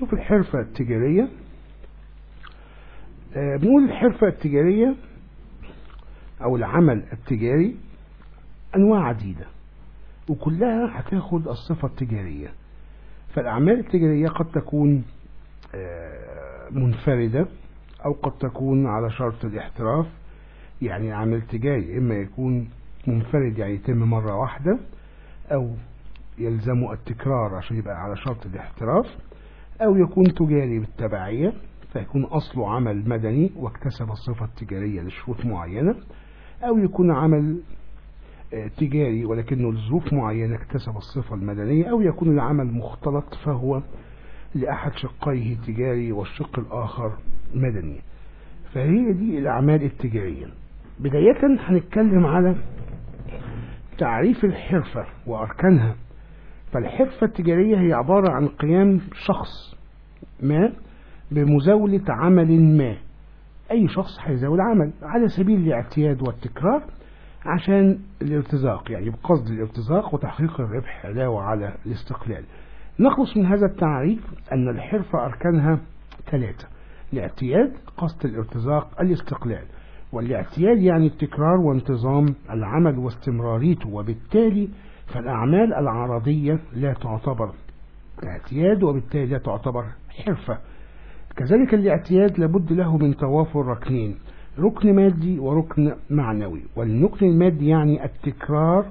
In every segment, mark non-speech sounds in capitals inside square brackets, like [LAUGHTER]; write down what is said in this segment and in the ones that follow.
نشوف الحرفة التجارية. آه، بنقول الحرفة التجارية أو العمل التجاري أنواع عديدة وكلها هتاخد الصفة التجارية. فالأعمال التجارية قد تكون آه، منفردة أو قد تكون على شرط الاحتراف. يعني عمل تجاري إما يكون منفرد يعني يتم مرة واحدة أو يلزمه التكرار عشان يبقى على شرط الاحتراف. أو يكون تجاري بالتبعية فيكون أصله عمل مدني واكتسب الصفة التجارية لشروط معينة أو يكون عمل آه، تجاري ولكنه لظروف معينة اكتسب الصفة المدنية أو يكون العمل مختلط فهو لأحد شقيه تجاري والشق الآخر مدني. فهي دي الأعمال التجارية. بداية هنتكلم على تعريف الحرفة وأركانها. فالحرفة التجارية هي عبارة عن قيام شخص ما بمزاولة عمل ما. أي شخص هيزاول عمل على سبيل الاعتياد والتكرار عشان الارتزاق يعني بقصد الارتزاق وتحقيق الربح علاوة على الاستقلال. نخلص من هذا التعريف أن الحرفة أركانها ثلاثة الاعتياد قصد الارتزاق الاستقلال. والاعتياد يعني التكرار وانتظام العمل واستمراريته وبالتالي فالأعمال العرضية لا تعتبر اعتياد وبالتالي لا تعتبر حرفة. كذلك الاعتياد لابد له من توافر ركنين ركن مادي وركن معنوي. والركن المادي يعني التكرار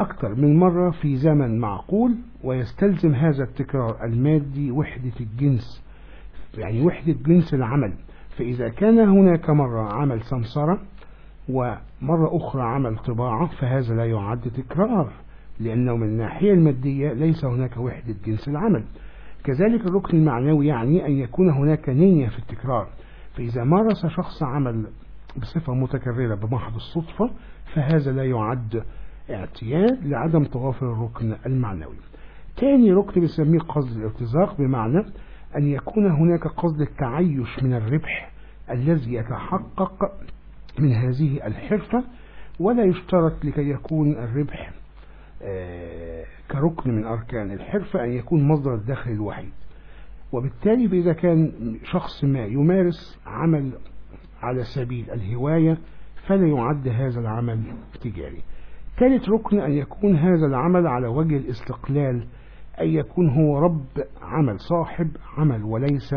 أكثر من مرة في زمن معقول ويستلزم هذا التكرار المادي وحدة الجنس يعني وحدة جنس العمل. فإذا كان هناك مرة عمل سمسرة ومرة أخرى عمل طباعة فهذا لا يعد تكرار لأنه من الناحية المادية ليس هناك وحدة جنس العمل. كذلك الركن المعنوي يعني أن يكون هناك نية في التكرار. فإذا مارس شخص عمل بصفة متكررة بمحض الصدفة فهذا لا يعد اعتياد لعدم توافر الركن المعنوي. تاني ركن بنسميه قصد الارتزاق بمعنى أن يكون هناك قصد التعيش من الربح الذي يتحقق من هذه الحرفة ولا يشترط لكي يكون الربح آه، كركن من أركان الحرفة أن يكون مصدر الدخل الوحيد. وبالتالي إذا كان شخص ما يمارس عمل على سبيل الهواية فلا يعد هذا العمل تجاري ثالث ركن أن يكون هذا العمل على وجه الاستقلال أن يكون هو رب عمل صاحب عمل وليس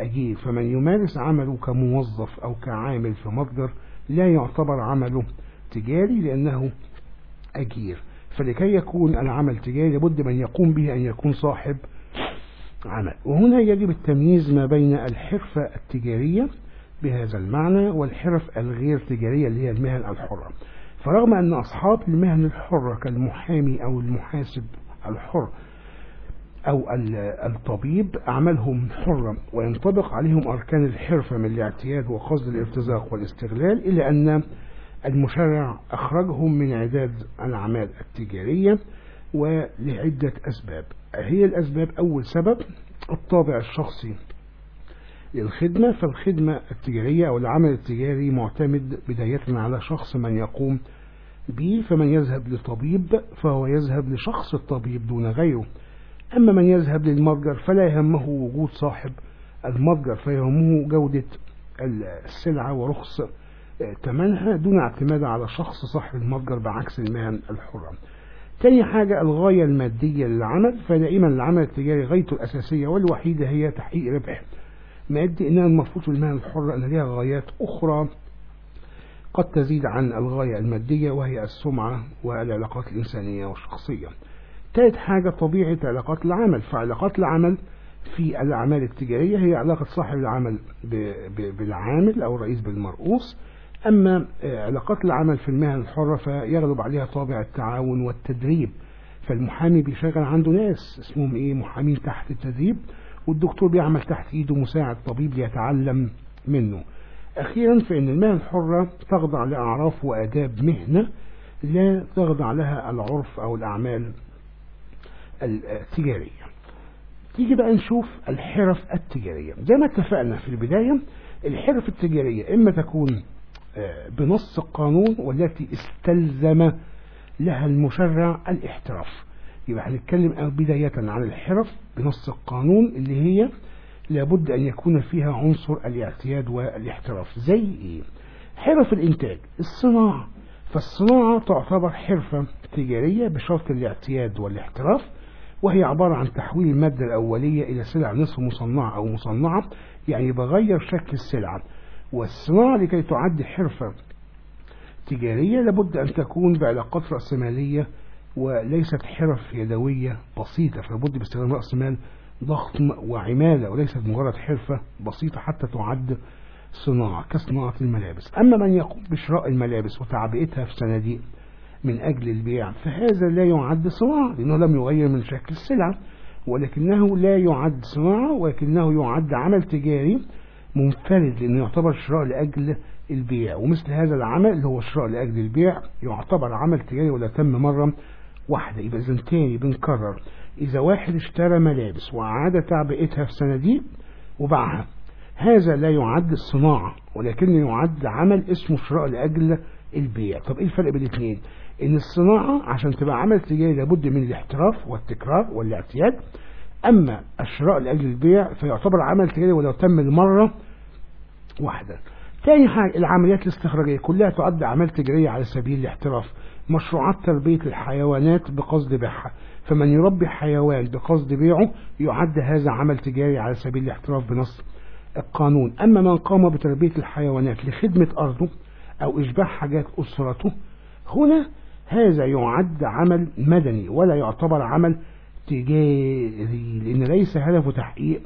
أجير فمن يمارس عمله كموظف أو كعامل في متجر لا يعتبر عمله تجاري لأنه أجير. فلكي يكون العمل تجاري لابد من يقوم به أن يكون صاحب عمل. وهنا يجب التمييز ما بين الحرفة التجارية بهذا المعنى والحرف الغير تجارية اللي هي المهن الحرة. فرغم أن أصحاب المهن الحرة كالمحامي أو المحاسب الحر أو الطبيب أعمالهم حرة وينطبق عليهم أركان الحرفة من الاعتياد وقصد الارتزاق والاستغلال إلا أن المشرع أخرجهم من عداد الأعمال التجارية ولعدة أسباب. هي الأسباب أول سبب الطابع الشخصي للخدمة. فالخدمة التجارية أو العمل التجاري معتمد بداية على شخص من يقوم به فمن يذهب لطبيب فهو يذهب لشخص الطبيب دون غيره. أما من يذهب للمتجر فلا يهمه وجود صاحب المتجر فيهمه جودة السلعة ورخص ثمنها دون اعتماد على شخص صاحب المتجر بعكس المهن الحرة. تاني حاجة الغاية المادية للعمل فدائما العمل التجاري غايته الأساسية والوحيدة هي تحقيق ربح مادي إنها المفروض المهن الحرة أن لها غايات أخرى قد تزيد عن الغاية المادية وهي السمعة والعلاقات الإنسانية والشخصية. ثالث حاجة طبيعة علاقات العمل. فعلاقات العمل في الأعمال التجارية هي علاقة صاحب العمل بالعامل أو الرئيس بالمرؤوس. أما علاقات العمل في المهن الحرة فيغلب عليها طابع التعاون والتدريب. فالمحامي بيشغل عنده ناس اسمهم إيه؟ محامين تحت التدريب والدكتور بيعمل تحت إيده مساعد طبيب ليتعلم منه. أخيرا فإن المهن الحرة تخضع لأعراف وآداب مهنة لا تخضع لها العرف أو الأعمال التجارية. تيجي بقى نشوف الحرف التجارية. زي ما اتفقنا في البداية الحرف التجارية إما تكون بنص القانون والتي استلزم لها المشرع الاحتراف. يبقى هنتكلم بداية عن الحرف بنص القانون اللي هي لابد أن يكون فيها عنصر الاعتياد والاحتراف. زي إيه؟ حرف الإنتاج الصناعة. فالصناعة تعتبر حرفة تجارية بشرط الاعتياد والاحتراف. وهي عبارة عن تحويل المادة الأولية إلى سلع نصف مصنعة أو مصنعة يعني بغير شكل السلعة. والصناعة لكي تعد حرفة تجارية لابد أن تكون بعلاقات رأسمالية وليست حرف يدوية بسيطة فلابد باستخدام رأس مال ضخم وعمالة وليست مجرد حرفة بسيطة حتى تعد صناعة كصناعة الملابس. أما من يقوم بشراء الملابس وتعبئتها في صناديق من أجل البيع. فهذا لا يعد صناعة لأنه لم يغير من شكل السلعة ولكنه لا يعد صناعة ولكنه يعد عمل تجاري منفرد لأنه يعتبر شراء لأجل البيع. ومثل هذا العمل اللي هو شراء لأجل البيع يعتبر عمل تجاري ولا تم مرة واحدة. يبقى إذن تاني بنكرر. إذا واحد اشترى ملابس وأعاد تعبئتها في صناديق وباعها هذا لا يعد صناعة ولكنه يعد عمل اسمه شراء لأجل البيع. طب إيه الفرق بين الاثنين؟ إن الصناعة عشان تبقى عمل تجاري لابد من الاحتراف والتكرار والاعتياد. أما الشراء لأجل البيع فيعتبر عمل تجاري ولو تم لمرة واحدة. تاني حاجة العمليات الاستخراجية كلها تعد أعمال تجارية على سبيل الاحتراف. مشروعات تربية الحيوانات بقصد بيعها. فمن يربي حيوان بقصد بيعه يعد هذا عمل تجاري على سبيل الاحتراف بنص القانون. أما من قام بتربية الحيوانات لخدمة أرضه أو إشباع حاجات أسرته هنا هذا يعد عمل مدني ولا يعتبر عمل تجاري لأن ليس هدفه تحقيق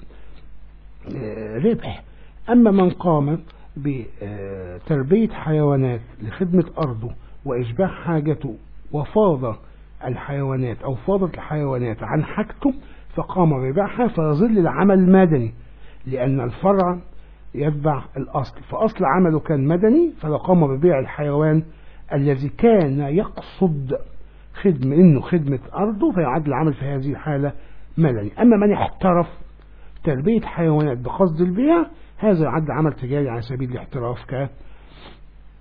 ربح. أما من قام بتربية حيوانات لخدمة أرضه وإشباع حاجته وفاض الحيوانات أو فاضت الحيوانات عن حاجته فقام ببيعها فيظل العمل مدني لأن الفرع يتبع الأصل. فأصل عمله كان مدني فلو قام ببيع الحيوان الذي كان يقصد خدمة إنه خدمة أرضه فيعد العمل في هذه الحالة مدني أما من احترف تربية حيوانات بقصد البيع هذا يعد عمل تجاري على سبيل الاحتراف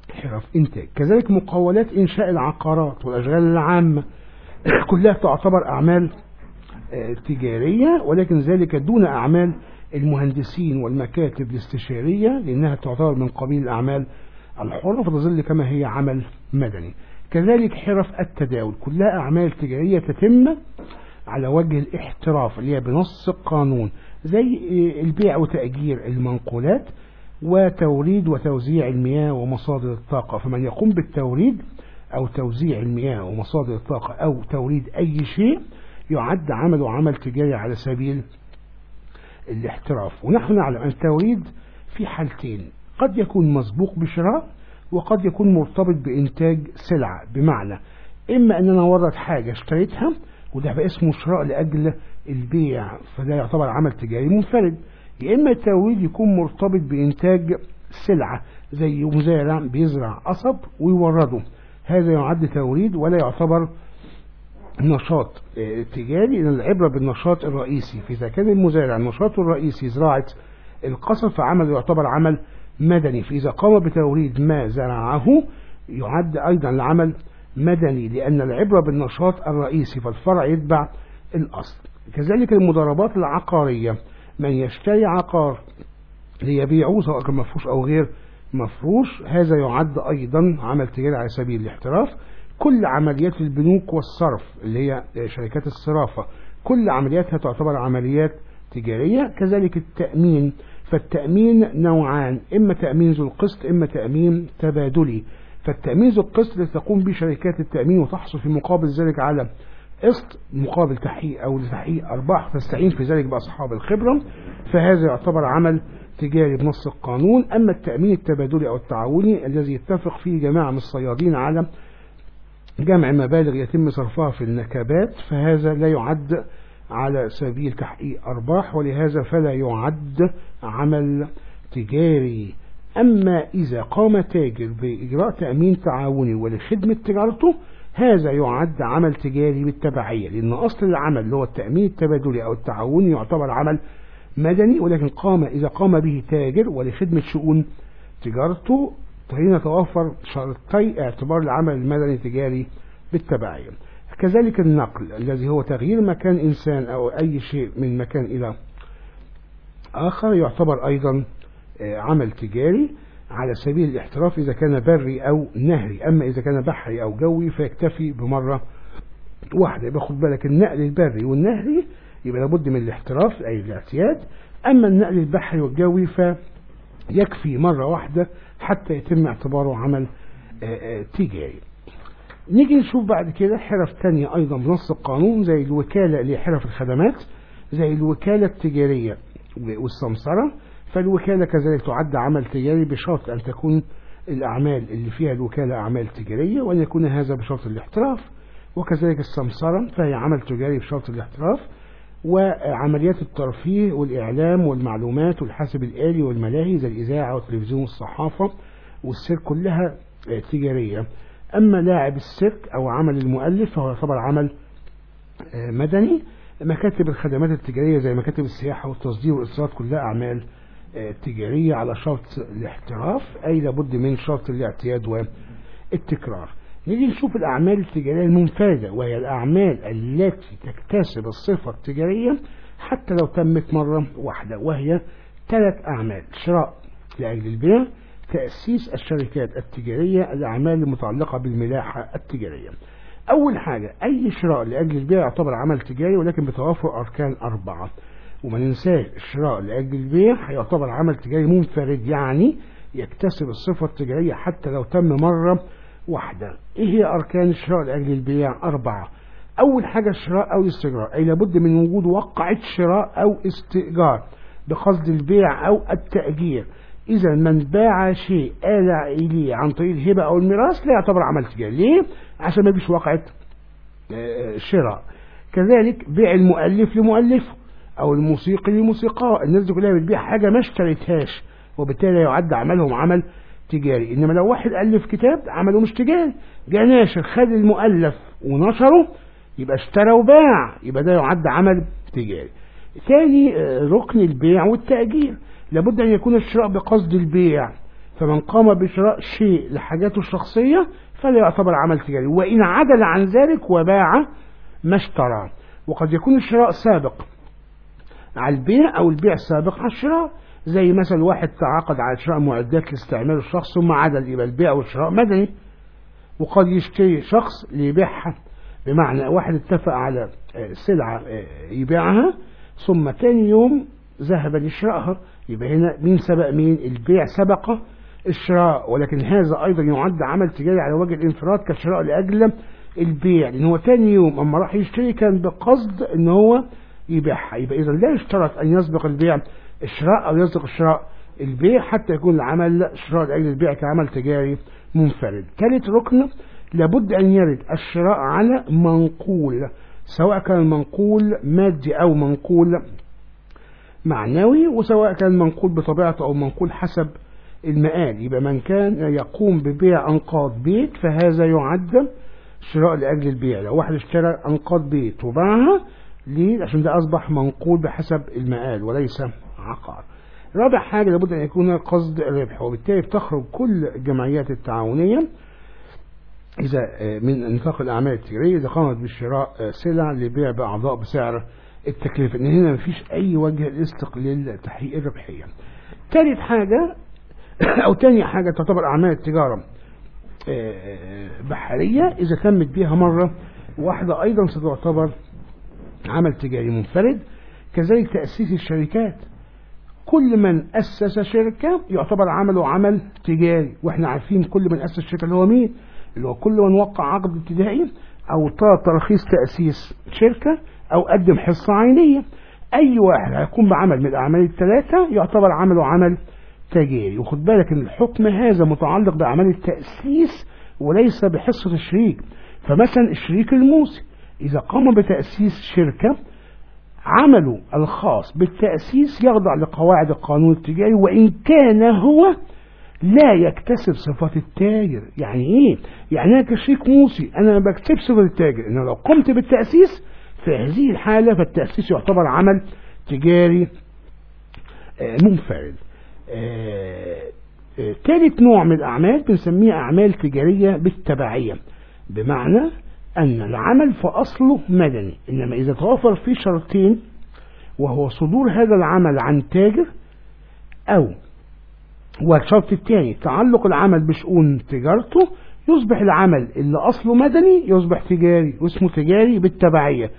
كحرف إنتاج. كذلك مقاولات إنشاء العقارات والأشغال العامة [CLEARS THROAT] كلها تعتبر أعمال تجارية ولكن ذلك دون أعمال المهندسين والمكاتب الاستشارية لأنها تعتبر من قبيل الأعمال الحرة فتظل كما هي عمل مدني. كذلك حرف التداول. كلها أعمال تجارية تتم على وجه الاحتراف اللي هي بنص القانون زي البيع وتأجير المنقولات وتوريد وتوزيع المياه ومصادر الطاقة. فمن يقوم بالتوريد أو توزيع المياه ومصادر الطاقة أو توريد أي شيء يعد عمله عمل تجاري على سبيل الاحتراف. ونحن نعلم أن التوريد في حالتين. قد يكون مسبوق بشراء وقد يكون مرتبط بإنتاج سلعة. بمعنى إما أن أنا ورد حاجة اشتريتها وده بقى اسمه شراء لأجل البيع فده يعتبر عمل تجاري منفرد. يا إما التوريد يكون مرتبط بإنتاج سلعة زي مزارع بيزرع قصب ويورده. هذا يعد توريد ولا يعتبر نشاط تجاري. لأن العبرة بالنشاط الرئيسي. فإذا كان المزارع نشاطه الرئيسي زراعة القصب فعمل يعتبر عمل مدني. فإذا قام بتوريد ما زرعه يعد أيضا العمل مدني لأن العبرة بالنشاط الرئيسي فالفرع يتبع الأصل. كذلك المضاربات العقارية. من يشتري عقار ليبيعه سواء كان مفروش أو غير مفروش هذا يعد أيضا عمل تجاري على سبيل الاحتراف. كل عمليات البنوك والصرف اللي هي شركات الصرافة كل عملياتها تعتبر عمليات تجارية. كذلك التأمين. فالتأمين نوعان إما تأمين ذو القسط إما تأمين تبادلي. فالتأمين ذو القسط تقوم به شركات التأمين وتحصل في مقابل ذلك على قسط مقابل تحقيق أو لتحقيق أرباح تستعين في ذلك بأصحاب الخبرة فهذا يعتبر عمل تجاري بنص القانون. أما التأمين التبادلي أو التعاوني الذي يتفق فيه جماعة من الصيادين على جمع مبالغ يتم صرفها في النكبات فهذا لا يعد على سبيل تحقيق أرباح ولهذا فلا يعد عمل تجاري. أما إذا قام تاجر بإجراء تأمين تعاوني ولخدمة تجارته هذا يعد عمل تجاري بالتبعية لأن أصل العمل اللي هو التأمين التبادلي أو التعاوني يعتبر عمل مدني ولكن قام إذا قام به تاجر ولخدمة شؤون تجارته فهنا توفر شرطي اعتبار العمل المدني التجاري بالتبعية. كذلك النقل الذي هو تغيير مكان إنسان أو أي شيء من مكان إلى آخر يعتبر أيضا عمل تجاري على سبيل الاحتراف إذا كان بري أو نهري. أما إذا كان بحري أو جوي فيكتفي بمرة واحدة. يبقى خد بالك النقل البري والنهري يبقى لابد من الاحتراف أي الاعتياد. أما النقل البحري والجوي فيكفي مرة واحدة حتى يتم اعتباره عمل تجاري. نيجي نشوف بعد كده حرف تانية أيضا بنص القانون زي الوكالة اللي حرف الخدمات زي الوكالة التجارية والسمسرة. فالوكالة كذلك تعد عمل تجاري بشرط أن تكون الأعمال اللي فيها الوكالة أعمال تجارية وأن يكون هذا بشرط الاحتراف. وكذلك السمسرة فهي عمل تجاري بشرط الاحتراف. وعمليات الترفيه والإعلام والمعلومات والحاسب الآلي والملاهي زي الإذاعة والتلفزيون والصحافة والسير كلها تجارية. أما لاعب السيرك أو عمل المؤلف فهو يعتبر عمل مدني. مكاتب الخدمات التجارية زي مكاتب السياحة والتصدير والإصدارات كلها أعمال تجارية على شرط الاحتراف أي لابد من شرط الاعتياد والتكرار. نيجي نشوف الأعمال التجارية المنفردة وهي الأعمال التي تكتسب الصفة التجارية حتى لو تمت مرة واحدة وهي ثلاث أعمال شراء لأجل البيع تأسيس الشركات التجارية الأعمال المتعلقة بالملاحة التجارية. أول حاجة أي شراء لأجل البيع يعتبر عمل تجاري ولكن بتوافر أركان أربعة. وما ننساش الشراء لأجل البيع هيعتبر عمل تجاري منفرد يعني يكتسب الصفة التجارية حتى لو تم مرة واحدة. إيه هي أركان الشراء لأجل البيع؟ أربعة. أول حاجة الشراء أو الاستئجار أي لابد من وجود وقعة شراء أو استئجار بقصد البيع أو التأجير. إذا من باع شيء آل إليه عن طريق الهبة أو الميراث لا يعتبر عمل تجاري. ليه؟ عشان ما فيش وقعة شراء. كذلك بيع المؤلف لمؤلفه أو الموسيقي لموسيقاه. الناس دي كلها بتبيع حاجة ما اشتريتهاش وبالتالي يعد عملهم عمل تجاري. إنما لو واحد ألف كتاب عمله مش تجاري. جاء ناشر خد المؤلف ونشره يبقى اشترى وباع يبقى ده يعد عمل تجاري. ثاني ركن البيع والتأجير. لابد أن يكون الشراء بقصد البيع. فمن قام بشراء شيء لحاجاته الشخصية فلا يعتبر عمل تجاري. وإن عدل عن ذلك وباع ما اشترى. وقد يكون الشراء سابق. على البيع أو البيع سابق على الشراء. زي مثلا واحد تعاقد على شراء معدات لاستعمال الشخص ثم عدل يبقى البيع والشراء مدني. وقد يشتري شخص ليبيعها. بمعنى واحد اتفق على سلعة يبيعها. ثم تاني يوم ذهب لشرائها يبقى هنا مين سبق؟ مين؟ البيع سبق الشراء. ولكن هذا أيضا يعد عمل تجاري على وجه الانفراد كشراء لأجل البيع. لأن هو تاني يوم أما راح يشتري كان بقصد أن هو يبيعها. يبقى إذا لا يشترط أن يسبق البيع الشراء أو يسبق الشراء البيع حتى يكون العمل شراء لأجل البيع كعمل تجاري منفرد. ثالث ركن لابد أن يرد الشراء على منقول سواء كان المنقول مادي أو منقول معنوي وسواء كان منقول بطبيعته أو منقول حسب المآل. يبقى من كان يقوم ببيع أنقاض بيت فهذا يعد شراء لأجل البيع. لو واحد اشترى أنقاض بيت وباعها ليه؟ عشان ده أصبح منقول بحسب المآل وليس عقار. رابع حاجة لابد أن يكون قصد الربح وبالتالي بتخرج كل الجمعيات التعاونية. إذا من نطاق الأعمال التجارية إذا قامت بالشراء سلع لبيع بأعضاء بسعر التكلفة إن هنا مفيش أي وجه لتحقيق الربحية. ثالث حاجة [COUGHS] أو تاني حاجة تعتبر أعمال التجارة بحرية إذا تمت بها مرة واحدة أيضا ستعتبر عمل تجاري منفرد. كذلك تأسيس الشركات. كل من أسس شركة يعتبر عمله عمل تجاري. وإحنا عارفين كل من أسس شركة اللي هو مين؟ اللي هو كل من وقع عقد ابتدائي أو ترخيص تأسيس شركة. أو قدم حصة عينية. أي واحد هيقوم بعمل من الأعمال الثلاثة يعتبر عمله عمل تجاري. وخد بالك إن الحكم هذا متعلق بأعمال التأسيس وليس بحصة الشريك. فمثلا الشريك الموسي إذا قام بتأسيس شركة عمله الخاص بالتأسيس يخضع لقواعد القانون التجاري وإن كان هو لا يكتسب صفات التاجر. يعني إيه؟ يعني أنا كشريك موسي أنا ما بكتسب صفه التاجر. إنه لو قمت بالتأسيس في هذه الحالة فالتأسيس يعتبر عمل تجاري منفرد. ثالث نوع من الأعمال بنسميها أعمال تجارية بالتبعية بمعنى أن العمل في أصله مدني إنما إذا توفر فيه شرطين وهو صدور هذا العمل عن تاجر أو والشرط الثاني تعلق العمل بشؤون تجارته يصبح العمل اللي أصله مدني يصبح تجاري واسمه تجاري بالتبعية.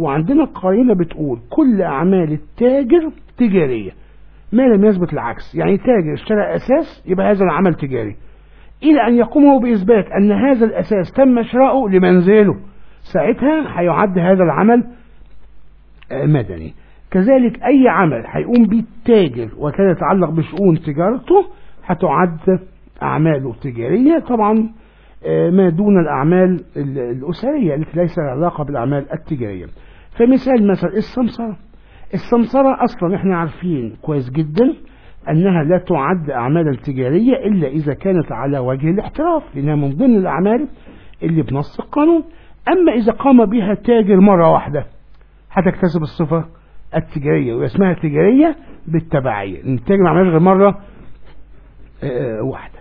وعندنا قائمة بتقول كل أعمال التاجر تجارية ما لم يثبت العكس. يعني تاجر اشترى أساس يبقى هذا العمل تجاري. إلى أن يقوم هو بإثبات أن هذا الأساس تم شراؤه لمنزله ساعتها هيعد هذا العمل مدني. كذلك أي عمل هيقوم به التاجر وكان يتعلق بشؤون تجارته هتعد أعماله تجارية. طبعا ما دون الأعمال الأسرية التي ليس لها علاقة بالأعمال التجارية. فمثال مثلا السمسرة. السمسرة أصلا إحنا عارفين كويس جدا أنها لا تعد أعمالا تجارية إلا إذا كانت على وجه الاحتراف لأنها من ضمن الأعمال اللي بنص القانون. أما إذا قام بها تاجر مرة واحدة هتكتسب الصفة التجارية واسمها تجارية بالتبعية. التاجر ما غير مرة واحدة.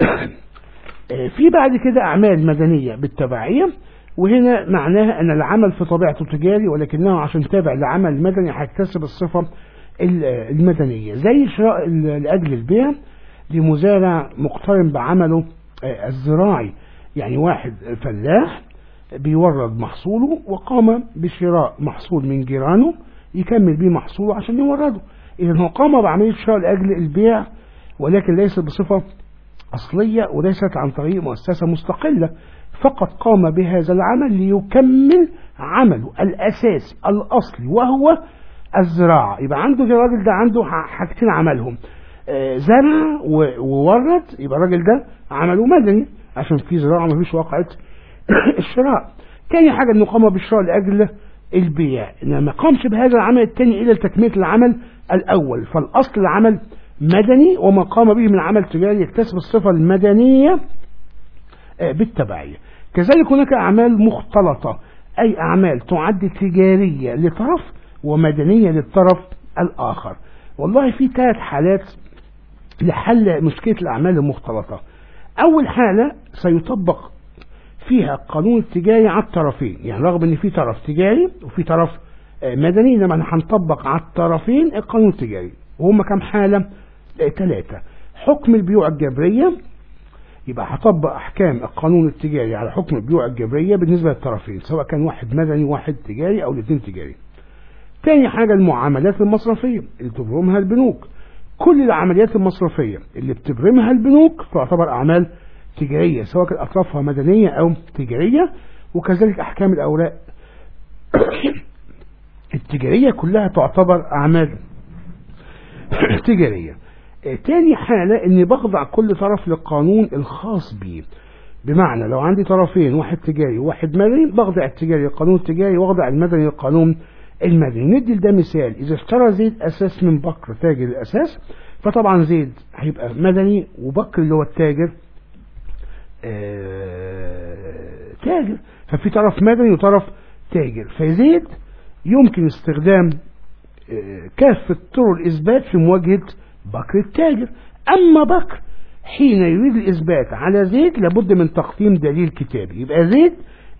[CLEARS THROAT] في بعد كده أعمال مدنية بالتبعية. وهنا معناها أن العمل في طبيعته تجاري ولكنه عشان تابع لعمل مدني هيكتسب الصفة المدنية. زي شراء لأجل البيع لمزارع مقترن بعمله الزراعي. يعني واحد فلاح بيورد محصوله وقام بشراء محصول من جيرانه يكمل بيه محصوله عشان يورده. إذا هو قام بعملية شراء لأجل البيع ولكن ليس بصفة أصلية وليست عن طريق مؤسسة مستقلة. فقط قام بهذا العمل ليكمل عمله الأساسي الأصلي وهو الزراعة. يبقى عنده الراجل ده عنده حاجتين عملهم. زرع وورد يبقى الراجل ده عمله مدني عشان في زراعة مفيش واقعة [COUGHS] الشراء. تاني حاجة إنه قام بالشراء لأجل البيع. إنما ما قامش بهذا العمل التاني إلى تكملة العمل الأول. فالأصل العمل مدني وما قام به من عمل تجاري يكتسب الصفة المدنية بالتبعية. كذلك هناك أعمال مختلطة. أي أعمال تعد تجارية لطرف ومدنية للطرف الآخر. والله في ثلاث حالات لحل مشكلة الأعمال المختلطة. أول حالة سيطبق فيها القانون التجاري على الطرفين. يعني رغم إن في طرف تجاري وفي طرف مدني إنما هنطبق على الطرفين القانون التجاري وهم كم حالة؟ ثلاثة حكم البيوع الجبرية يبقى هطبق أحكام القانون التجاري على حكم البيوع الجبرية بالنسبة للطرفين سواء كان واحد مدني واحد تجاري أو الاثنين تجاري. تاني حاجة المعاملات المصرفية اللي بتبرمها البنوك. كل العمليات المصرفية اللي بتبرمها البنوك تعتبر أعمال تجارية سواء كانت أطرافها مدنية أو تجارية وكذلك أحكام الأوراق [COUGHS] التجارية كلها تعتبر أعمال [COUGHS] تجارية. تاني حالة إني بخضع كل طرف للقانون الخاص بيه بمعنى لو عندي طرفين واحد تجاري وواحد مدني بخضع التجاري للقانون التجاري وأخضع المدني للقانون المدني. ندي ده مثال. إذا اشترى زيد أساس من بكر تاجر الأساس فطبعا زيد هيبقى مدني وبكر اللي هو التاجر آه تاجر. ففي طرف مدني وطرف تاجر. فزيد يمكن استخدام آه كافة طرق الإثبات في مواجهة بكر التاجر. أما بكر حين يريد الإثبات على زيد لابد من تقديم دليل كتابي. يبقى زيد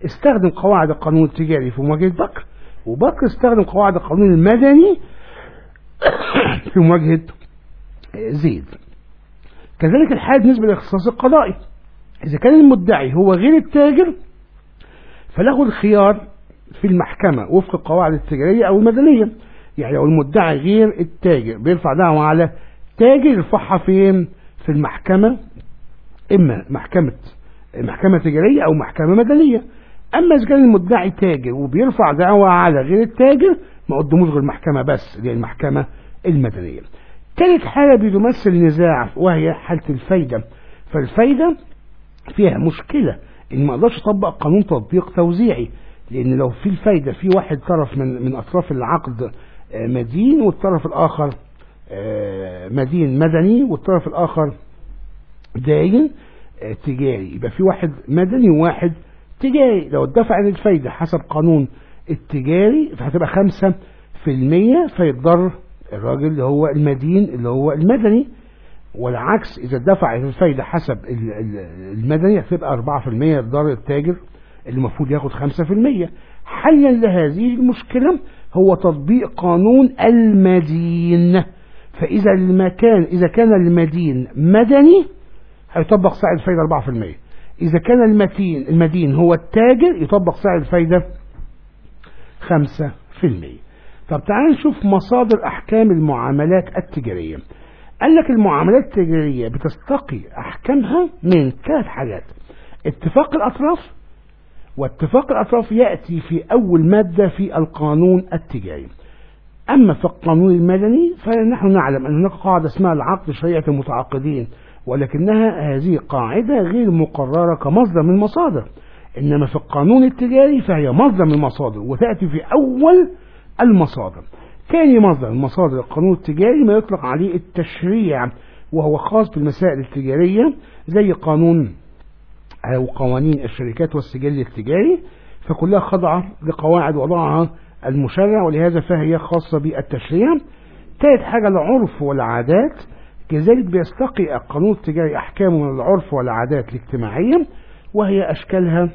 استخدم قواعد القانون التجاري في مواجهة بكر وبكر استخدم قواعد القانون المدني [COUGHS] في مواجهة زيد. كذلك الحال بالنسبة للاختصاص القضائي. إذا كان المدعي هو غير التاجر فله الخيار في المحكمة وفق القواعد التجارية أو المدنية. يعني لو المدعي غير التاجر بيرفع دعوة على تاجر يرفعها فين في المحكمة إما محكمة محكمة تجارية أو محكمة مدنية. أما إذا كان المدعي تاجر وبيرفع دعوة على غير التاجر ما قدموش غير المحكمة بس اللي هي المحكمة المدنية. ثالث حالة بتمثل نزاع وهي حالة الفايدة. فالفايدة فيها مشكلة إن ما أقدرش أطبق قانون تطبيق توزيعي لأن لو في الفايدة في واحد طرف من من أطراف العقد مدين والطرف الآخر مدين مدني والطرف الآخر داين تجاري. يبقى في واحد مدني وواحد تجاري. لو اتدفع عن الفايدة حسب قانون التجاري فهتبقى خمسة في المية فيتضر الراجل اللي هو المدين اللي هو المدني. والعكس إذا دفع الفايدة حسب المدني هتبقى أربعة في المية يتضر التاجر اللي المفروض ياخد 5% حلا لهذه المشكلة هو تطبيق قانون المدين. فإذا المكان إذا كان المدين مدني هيطبق سعر الفايدة 4% إذا كان المتين المدين هو التاجر يطبق سعر الفايدة 5% طب تعال نشوف مصادر أحكام المعاملات التجارية. قال لك المعاملات التجارية بتستقي أحكامها من ثلاث حاجات اتفاق الأطراف واتفاق الأطراف يأتي في أول مادة في القانون التجاري. أما في القانون المدني فنحن نعلم أن هناك قاعدة اسمها العقد شريعة المتعاقدين ولكنها هذه قاعدة غير مقررة كمصدر من المصادر. إنما في القانون التجاري فهي مصدر من المصادر وتأتي في أول المصادر. ثاني مصدر من مصادر القانون التجاري ما يطلق عليه التشريع وهو خاص بالمسائل التجارية زي قانون أو قوانين الشركات والسجل التجاري فكلها خاضعة لقواعد وضعها المشرع ولهذا فهي خاصة بالتشريع. ثالث حاجة العرف والعادات. كذلك بيستقي القانون التجاري أحكامه من العرف والعادات الاجتماعية وهي أشكالها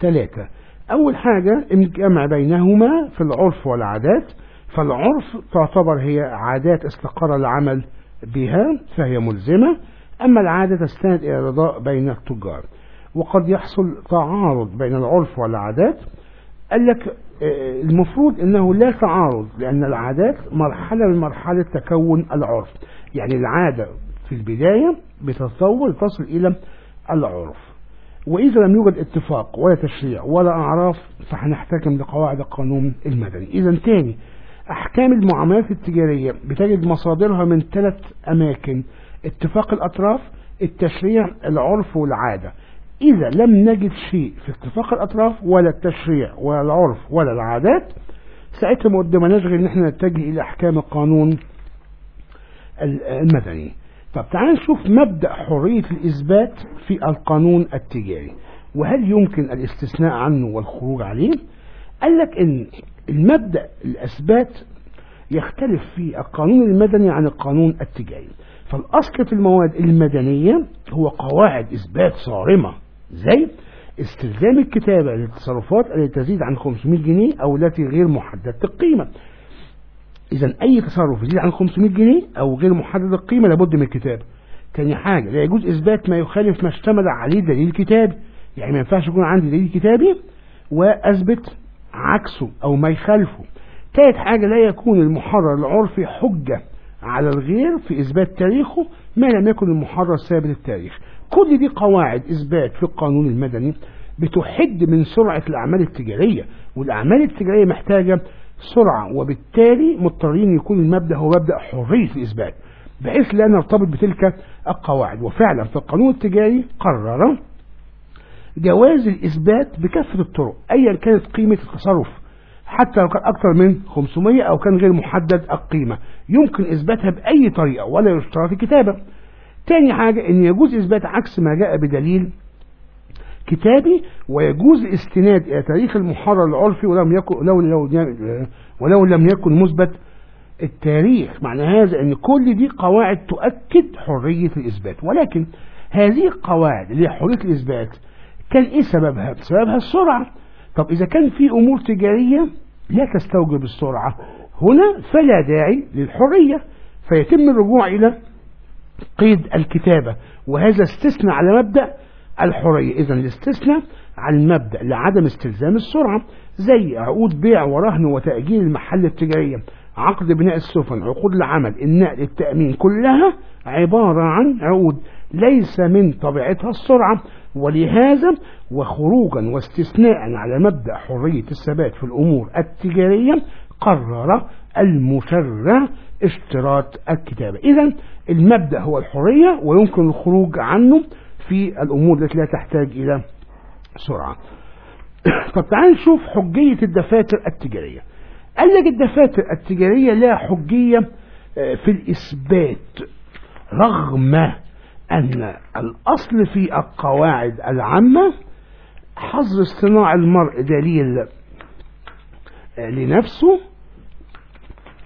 ثلاثة أول حاجة الجمع بينهما في العرف والعادات. فالعرف تعتبر هي عادات استقر العمل بها فهي ملزمة. أما العادة تستند إلى رضاء بين التجار. وقد يحصل تعارض بين العرف والعادات. قال لك المفروض أنه لا تعارض لأن العادات مرحلة من مرحلة تكون العرف. يعني العادة في البداية بتتطور تصل إلى العرف. وإذا لم يوجد اتفاق ولا تشريع ولا أعراف فهنحتكم لقواعد القانون المدني. إذا تاني أحكام المعاملات التجارية بتجد مصادرها من ثلاث أماكن اتفاق الأطراف التشريع العرف والعادة. إذا لم نجد شيء في اتفاق الأطراف ولا التشريع ولا العرف ولا العادات ساعتها ما قدامناش غير ان إحنا نتجه إلى أحكام القانون المدني. طب تعال نشوف مبدأ حرية الإثبات في القانون التجاري. وهل يمكن الاستثناء عنه والخروج عليه؟ قال لك إن المبدأ الأثبات يختلف في القانون المدني عن القانون التجاري. فالأصل في المواد المدنية هو قواعد إثبات صارمة. زي استلزام الكتابة للتصرفات التي تزيد عن 500 جنيه أو التي غير محددة القيمة. إذا أي تصرف يزيد عن 500 جنيه أو غير محدد القيمة لابد من الكتابة تاني حاجة لا يجوز إثبات ما يخالف ما اشتمل عليه دليل كتابي يعني ما ينفعش يكون عندي دليل كتابي وأثبت عكسه أو ما يخالفه. تالت حاجة لا يكون المحرر العرفي حجة على الغير في إثبات تاريخه ما لم يكن المحرر ثابت التاريخ. كل دي قواعد إثبات في القانون المدني بتحد من سرعة الأعمال التجارية والأعمال التجارية محتاجة سرعة وبالتالي مضطرين يكون المبدأ هو مبدأ حرية الإثبات بحيث لا نرتبط بتلك القواعد. وفعلا في القانون التجاري قرر جواز الإثبات بكافة الطرق أيا كانت قيمة التصرف حتى لو كان أكثر من 500 أو كان غير محدد القيمة. يمكن إثباتها بأي طريقة ولا يشترط الكتابة تاني حاجة أن يجوز إثبات عكس ما جاء بدليل كتابي ويجوز الاستناد إلى تاريخ المحرر العرفي ولم يكن لو لو ولو لم يكن مثبت التاريخ. معنى هذا أن كل دي قواعد تؤكد حرية الإثبات. ولكن هذه القواعد اللي هي حرية الإثبات كان إيه سببها؟ سببها السرعة. طب إذا كان في أمور تجارية لا تستوجب السرعة هنا فلا داعي للحرية فيتم الرجوع إلى قيد الكتابة وهذا استثنى على مبدأ الحرية. إذا الاستثناء على المبدأ لعدم استلزام السرعة زي عقود بيع ورهن وتأجيل المحل التجارية عقد بناء السفن عقود العمل النقل التأمين كلها عبارة عن عقود ليس من طبيعتها السرعة. ولهذا وخروجا واستثناء على مبدأ حرية الثبات في الأمور التجارية قرر المشرع اشتراط الكتابة. إذا المبدأ هو الحرية ويمكن الخروج عنه في الأمور التي لا تحتاج إلى سرعة. [COUGHS] طب تعال نشوف حجية الدفاتر التجارية. قال لك الدفاتر التجارية لها حجية في الإثبات رغم أن الأصل في القواعد العامة حظر اصطناع المرء دليل لنفسه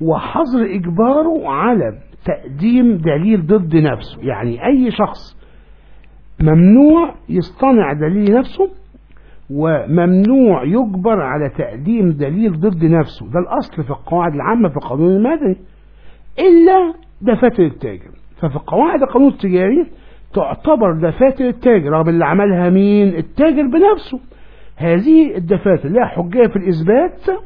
وحظر إجباره على تقديم دليل ضد نفسه. يعني أي شخص ممنوع يصطنع دليل نفسه وممنوع يجبر على تقديم دليل ضد نفسه. ده الأصل في القواعد العامة في القانون المدني. إلا دفاتر التاجر. ففي قواعد القانون التجاري تعتبر دفاتر التاجر رغم اللي عملها مين؟ التاجر بنفسه. هذه الدفاتر لها حجية في الإثبات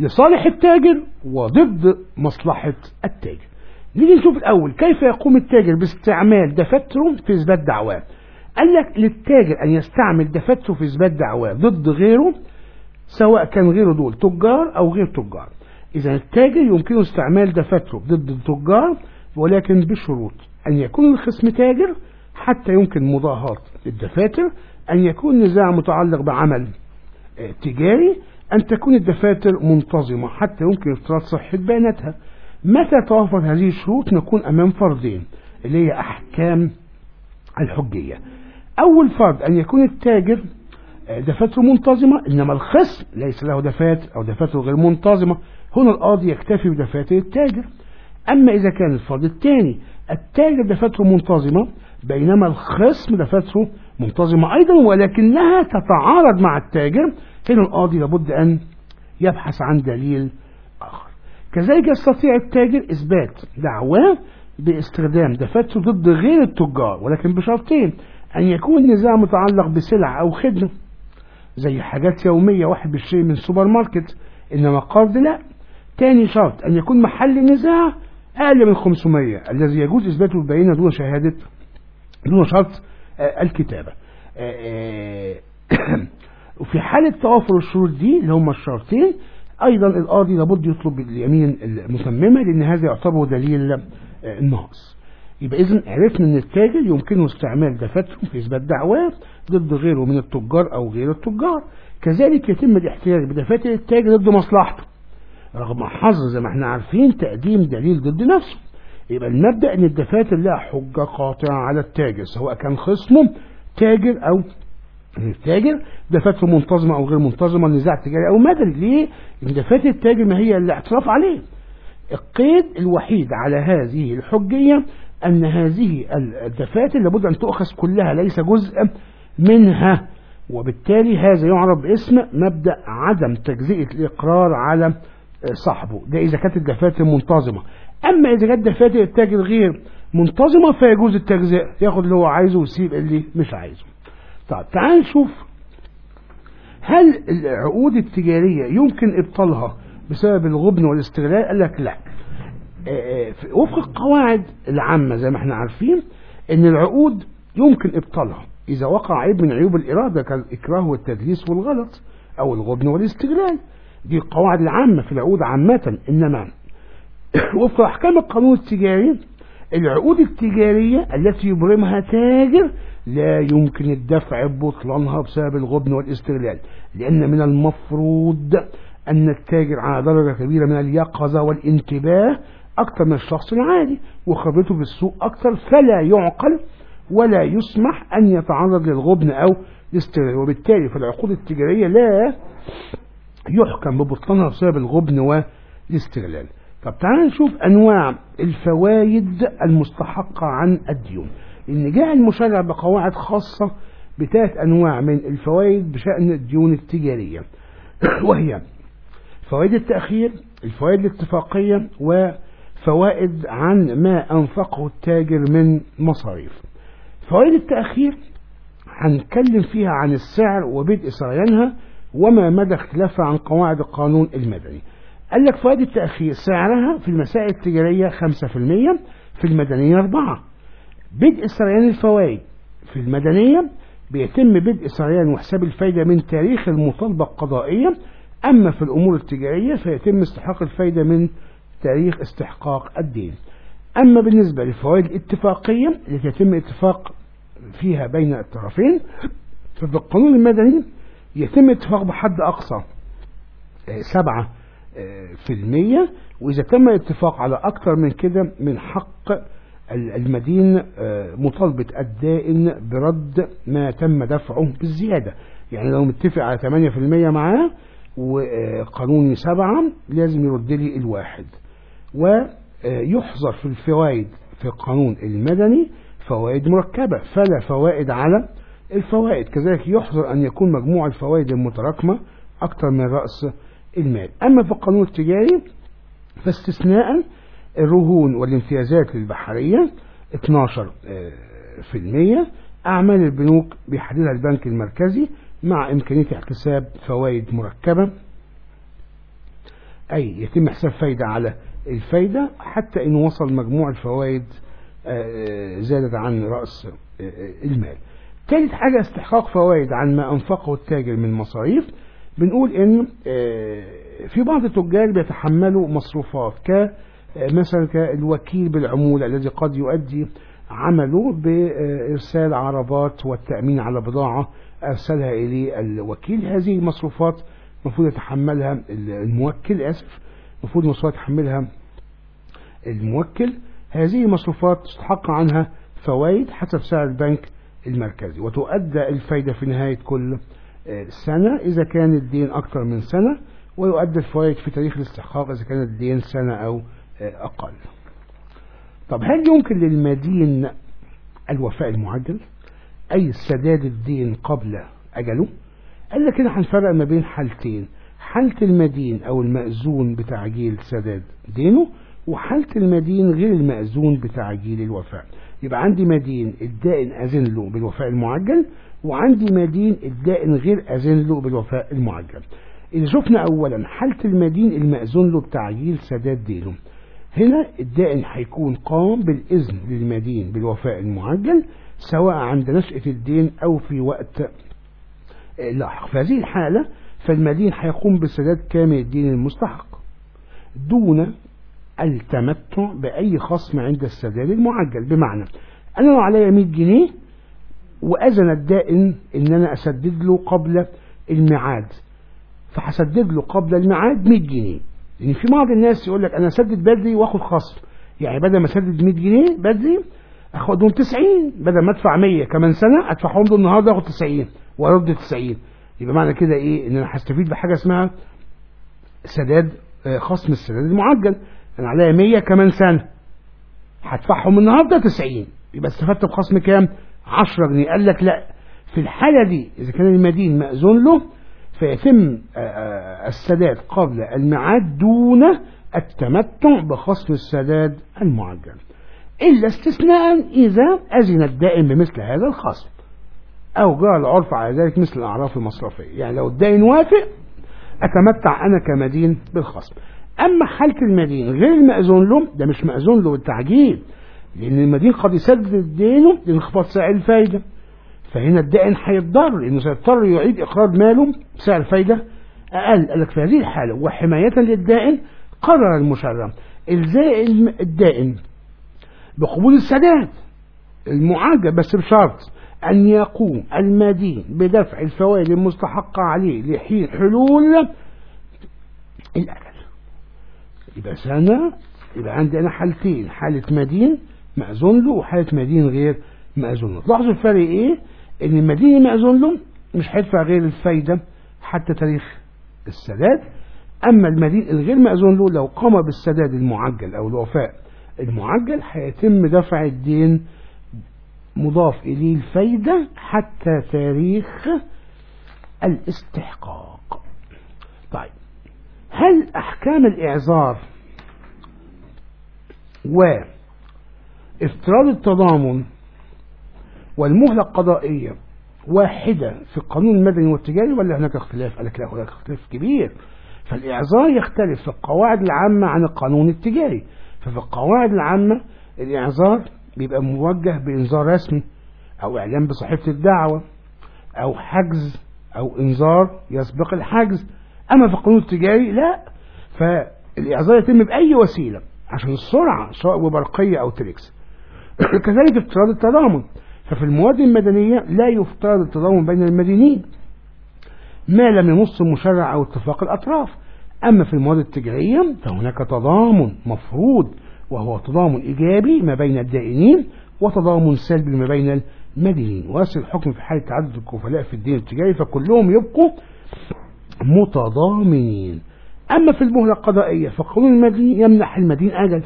لصالح التاجر وضد مصلحة التاجر. نيجي نشوف الأول كيف يقوم التاجر باستعمال دفاتره في إثبات دعواه. قال لك للتاجر أن يستعمل دفاتره في إثبات دعواه ضد غيره سواء كان غيره دول تجار أو غير تجار. إذا التاجر يمكنه استعمال دفاتره ضد التجار ولكن بشروط. أن يكون الخصم تاجر حتى يمكن مضاهاة الدفاتر. أن يكون نزاع متعلق بعمل تجاري. أن تكون الدفاتر منتظمة حتى يمكن افتراض صحة بياناتها. متى توافر هذه الشروط؟ نكون أمام فرضين اللي هي أحكام الحجية. أول فرض أن يكون التاجر دفاتره منتظمة إنما الخصم ليس له دفاتر أو دفاتره غير منتظمة. هنا القاضي يكتفي بدفاتر التاجر. أما إذا كان الفرض الثاني التاجر دفاتره منتظمة بينما الخصم دفاتره منتظمة أيضا ولكنها تتعارض مع التاجر هنا القاضي لابد أن يبحث عن دليل آخر. كذلك يستطيع التاجر إثبات دعواه باستخدام دفاتره ضد غير التجار ولكن بشرطين أن يكون النزاع متعلق بسلع أو خدمة زي حاجات يومية واحد بيشتري من سوبر ماركت إنما قرض لا. تاني شرط أن يكون محل النزاع أقل من 500 الذي يجوز إثباته بالبينة دون شهادة دون شرط الكتابة. [CLEARS THROAT] وفي حالة توافر الشروط دي اللي هم الشرطين أيضا القاضي لابد يطلب اليمين المتممة لأن هذا يعتبر دليل النقص يبقى إذن عرفنا أن التاجر يمكنه استعمال دفاتره في إثبات دعواه ضد غيره من التجار أو غير التجار. كذلك يتم الاحتجاج بدفاتر التاجر ضد مصلحته. رغم حظر زي ما إحنا عارفين تقديم دليل ضد نفسه. يبقى المبدأ إن الدفاتر لها حجة قاطعة على التاجر سواء كان خصمه تاجر أو غير تاجر دفاتر منتظمة أو غير منتظمة نزاع تجاري أو مدني ليه؟ دفاتر التاجر ما هي الاعتراف عليه. القيد الوحيد على هذه الحجية أن هذه الدفاتر لابد أن تؤخذ كلها ليس جزء منها وبالتالي هذا يعرف باسم مبدأ عدم تجزئة الإقرار على صاحبه. ده إذا كانت الدفاتر منتظمة. أما إذا كانت دفاتر التاجر غير منتظمة فيجوز التجزئة. ياخد اللي هو عايزه ويسيب اللي مش عايزه. طيب تعال نشوف. هل العقود التجارية يمكن إبطالها بسبب الغبن والاستغلال؟ قال لك لا. وفق القواعد العامة زي ما إحنا عارفين إن العقود يمكن إبطالها. إذا وقع عيب من عيوب الإرادة كالإكراه والتدليس والغلط أو الغبن والاستغلال. دي القواعد العامة في العقود عامة. إنما [COUGHS] وفق أحكام القانون التجاري العقود التجارية التي يبرمها تاجر لا يمكن الدفع ببطلانها بسبب الغبن والاستغلال لأن من المفروض أن التاجر على درجة كبيرة من اليقظة والانتباه أكثر من الشخص العادي وخبرته في السوق أكثر فلا يعقل ولا يسمح أن يتعرض للغبن أو الاستغلال. وبالتالي فالعقود التجارية لا يحكم ببطلانها بسبب الغبن والاستغلال. طب تعال نشوف أنواع الفوائد المستحقة عن الديون. إن جاء المشرع بقواعد خاصة بثلاث أنواع من الفوائد بشأن الديون التجارية. [CLEARS THROAT] وهي فوائد التأخير الفوائد الاتفاقية وفوائد عن ما أنفقه التاجر من مصاريف. فوائد التأخير هنتكلم فيها عن السعر وبدء سريانها وما مدى اختلافها عن قواعد القانون المدني. قال لك فوائد التأخير سعرها في المسائل التجارية 5% في المدنية 4 بدء سريان الفوائد في المدنية بيتم بدء سريان وحساب الفايدة من تاريخ المطالبة القضائية أما في الأمور التجارية فيتم استحقاق الفايدة من تاريخ استحقاق الدين. أما بالنسبة للفوائد الاتفاقية التي يتم اتفاق فيها بين الطرفين ففي القانون المدني يتم اتفاق بحد أقصى سبعة في المية وإذا تم الاتفاق على أكثر من كده من حق المدين مطالبة الدائن برد ما تم دفعه بالزيادة. يعني لو متفق على 8% معاه وقانوني سبعة لازم يرد لي الواحد. ويحظر في الفوائد في القانون المدني فوائد مركبة. فلا فوائد على الفوائد. كذلك يحظر أن يكون مجموع الفوائد المتراكمة أكثر من رأس المال. أما في القانون التجاري فاستثناء الرهون والامتيازات البحرية 12 في المية. أعمال البنوك بيحددها البنك المركزي مع إمكانية احتساب فوائد مركبة. أي يتم حساب فايدة على الفايدة حتى إن وصل مجموع الفوائد زادت عن رأس المال. ثالث حاجة استحقاق فوائد عن ما أنفقه التاجر من مصاريف. بنقول إن في بعض التجار بيتحملوا مصروفات ك مثلا كالوكيل بالعمولة الذي قد يؤدي عمله بإرسال عربات والتأمين على بضاعة أرسلها إليه الوكيل. هذه المصروفات المفروض يتحملها الموكل آسف المفروض المصروفات يتحملها الموكل. هذه المصروفات تستحق عنها فوائد حسب سعر البنك المركزي وتؤدى الفايدة في نهاية كل سنة إذا كان الدين أكثر من سنة ويؤدى الفوائد في تاريخ الاستحقاق إذا كان الدين سنة أو أقل. طب هل يمكن للمدين الوفاء المعجل أي سداد الدين قبل أجله؟ قال لك كده هنفرق ما بين حالتين حالة المدين أو المأذون بتعجيل سداد دينه وحالة المدين غير المأذون بتعجيل الوفاء. يبقى عندي مدين الدائن أذن له بالوفاء المعجل وعندي مدين الدائن غير أذن له بالوفاء المعجل. إذا شفنا أولا حالة المدين المأذون له بتعجيل سداد دينه. هنا الدائن هيكون قام بالإذن للمدين بالوفاء المعجل سواء عند نشأة الدين أو في وقت لاحق. في هذه الحالة فالمدين هيقوم بسداد كامل الدين المستحق دون التمتع بأي خصم عند السداد المعجل. بمعنى أنا لو عليا 100 جنيه وأذن الدائن إن أنا أسدد له قبل الميعاد فهسدد له قبل الميعاد 100 جنيه. لأن في بعض الناس يقول لك أنا أسدد بدري وآخد خصم. يعني بدل ما أسدد 100 جنيه بدري أخدهم 90 بدل ما أدفع 100 كمان سنة أدفعهم له النهاردة أخد 90 وأرد 90 يبقى معنى كده إيه؟ إن أنا هستفيد بحاجة اسمها سداد خصم السداد المعجل. أنا عليا 100 كمان سنة. هدفعهم النهاردة 90 يبقى استفدت بخصم كام؟ 10 جنيه. قال لك لا. في الحالة دي إذا كان المدين مأذون له فيتم السداد قبل الميعاد دون التمتع بخصم السداد المعجل. إلا استثناء إذا أذن الدائن بمثل هذا الخصم أو جرى العرف على ذلك مثل الأعراف المصرفية. يعني لو الدائن وافق أتمتع أنا كمدين بالخصم. أما حالة المدين غير المأذون له ده مش مأذون له بالتعجيل لأن المدين قد يسدد دينه لانخفاض سعر الفايدة. فهنا الدائن هيتضر لأنه سيضطر يعيد إقراض ماله بسعر فايدة أقل. قال لك في هذه الحالة وحماية للدائن قرر المشرع إلزاء الدائن بقبول السداد المعجل بس بشرط أن يقوم المدين بدفع الفوائد المستحقة عليه لحين حلول الأجل يبقى سنة يبقى عندي أنا حالتين حالة مدين مأذون له وحالة مدين غير مأذون له. لاحظوا الفرق إيه؟ إن المدين المأذون له مش هيدفع غير الفايدة حتى تاريخ السداد أما المدين الغير مأذون له لو قام بالسداد المعجل أو الوفاء المعجل هيتم دفع الدين مضاف إليه الفايدة حتى تاريخ الاستحقاق. طيب هل أحكام الإعذار وافتراض التضامن والمهلة القضائية واحدة في القانون المدني والتجاري ولا هناك اختلاف؟ قال لك لا هناك اختلاف كبير. فالإعذار يختلف في القواعد العامة عن القانون التجاري. ففي القواعد العامة الإعذار بيبقى موجه بإنذار رسمي أو إعلام بصحيفة الدعوة أو حجز أو إنذار يسبق الحجز. أما في القانون التجاري لا. فالإعذار يتم بأي وسيلة؟ عشان السرعة سواء ببرقية أو تريكس. [COUGHS] كذلك افتراض التضامن. ففي المواد المدنية لا يفترض التضامن بين المدينين ما لم ينص المشرع أو اتفاق الأطراف. أما في المواد التجارية فهناك تضامن مفروض وهو تضامن إيجابي ما بين الدائنين وتضامن سلبي ما بين المدينين. ويصل الحكم في حالة تعدد الكفلاء في الدين التجاري فكلهم يبقوا متضامنين. أما في المهلة القضائية فالقانون المدني يمنح المدين أجل.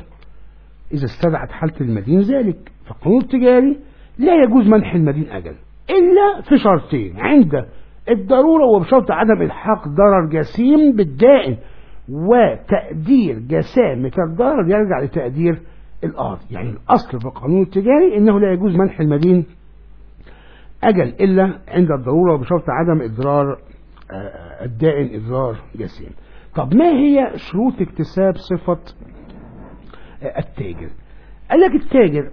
إذا استدعت حالة المدين ذلك. فالقانون التجاري لا يجوز منح المدين أجل إلا في شرطين عند الضرورة وبشرط عدم إلحاق ضرر جسيم بالدائن وتقدير جسامة الضرر يرجع لتقدير القاضي يعني الأصل في القانون التجاري إنه لا يجوز منح المدين أجل إلا عند الضرورة وبشرط عدم إضرار الدائن إضرار جسيم. طب ما هي شروط اكتساب صفة التاجر؟ قال لك التاجر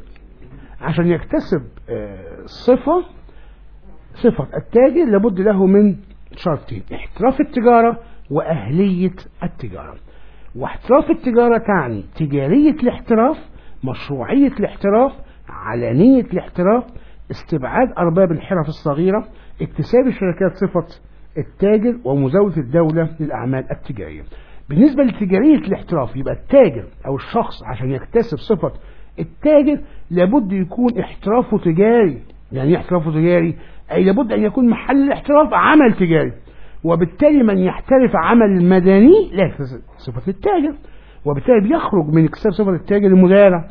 عشان يكتسب صفة صفة التاجر لابد له من شرطين احتراف التجارة وأهلية التجارة. واحتراف التجارة تعني تجارية الاحتراف مشروعية الاحتراف علانية الاحتراف استبعاد أرباب الحرف الصغيرة اكتساب الشركات صفة التاجر ومزاولة الدولة للأعمال التجارية. بالنسبة لتجارية الاحتراف يبقى التاجر أو الشخص عشان يكتسب صفة التاجر لابد يكون احترافه تجاري. يعني إيه احترافه تجاري؟ أي لابد أن يكون محل الاحتراف عمل تجاري. وبالتالي من يحترف عمل مدني لا صفة التاجر. وبالتالي بيخرج من اكتساب صفة التاجر المزارع.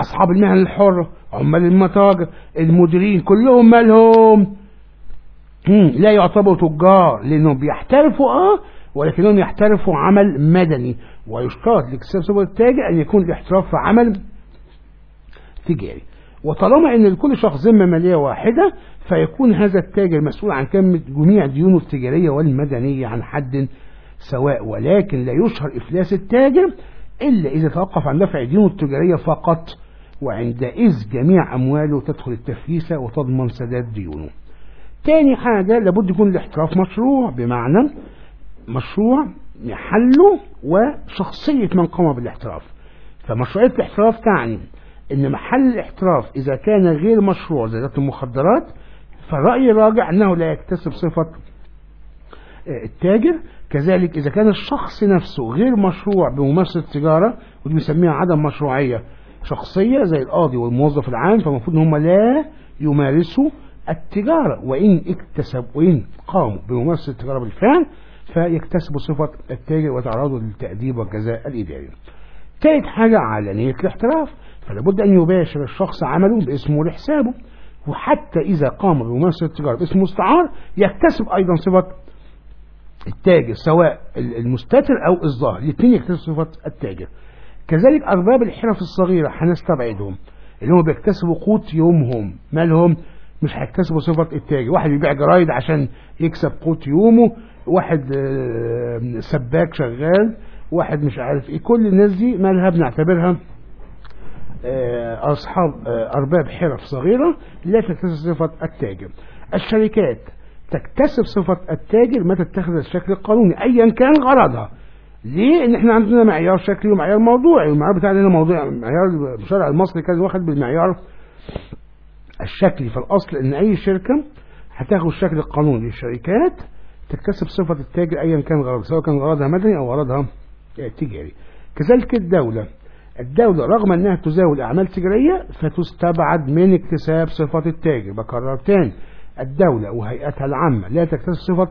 أصحاب المهن الحرة عمال المتاجر المديرين كلهم مالهم. لا يعتبروا تجار لأنهم بيحترفوا آه ولكنهم يحترفوا عمل مدني. ويشترط لاكتساب صفة التاجر أن يكون الاحتراف في عمل تجاري وطالما إن لكل شخص ذمة مالية واحدة فيكون هذا التاجر مسؤول عن كم جميع ديونه التجارية والمدنية عن حد سواء ولكن لا يشهر إفلاس التاجر إلا إذا توقف عن دفع ديونه التجارية فقط وعندئذ جميع أمواله تدخل التفليسه وتضمن سداد ديونه. تاني حاجة لابد يكون الاحتراف مشروع بمعنى مشروع محله وشخصية من قام بالاحتراف. فمشروعية الاحتراف تعني إن محل الاحتراف إذا كان غير مشروع زي المخدرات فالرأي الراجع أنه لا يكتسب صفة التاجر كذلك إذا كان الشخص نفسه غير مشروع بممارسة التجارة ودي بنسميها عدم مشروعية شخصية زي القاضي والموظف العام فالمفروض إن هم لا يمارسوا التجارة وإن اكتسب وإن قاموا بممارسة التجارة بالفعل فيكتسبوا صفة التاجر ويتعرضوا للتأديب والجزاء الإداري. ثالث حاجة علانية الاحتراف فلابد أن يباشر الشخص عمله باسمه لحسابه وحتى إذا قام بممارسة التجارة باسم مستعار يكتسب أيضا صفة التاجر سواء المستتر أو الظاهر. الاثنين يكتسبوا صفة التاجر. كذلك أرباب الحرف الصغيرة هنستبعدهم اللي هم بيكتسبوا قوت يومهم. مالهم؟ مش هيكتسبوا صفة التاجر. واحد بيبيع جرايد عشان يكسب قوت يومه واحد سباك شغال واحد مش عارف إيه. كل الناس دي مالها؟ بنعتبرها أصحاب أرباب حرف صغيرة لا تكتسب صفة التاجر. الشركات تكتسب صفة التاجر متى تتخذ الشكل القانوني أيا كان غرضها. ليه؟ إن إحنا عندنا معيار شكلي ومعيار موضوعي والمعيار بتاعنا هنا موضوع معيار الشرع المصري كان واخد بالمعيار الشكلي. فالأصل إن أي شركة هتاخد الشكل القانوني. للشركات تكتسب صفة التاجر أيا كان غرضها سواء كان غرضها مدني أو غرضها تجاري. كذلك الدولة. الدولة رغم أنها تزاول أعمال تجارية فتستبعد من اكتساب صفة التاجر. بكرر تاني. الدولة وهيئتها العامة لا تكتسب صفة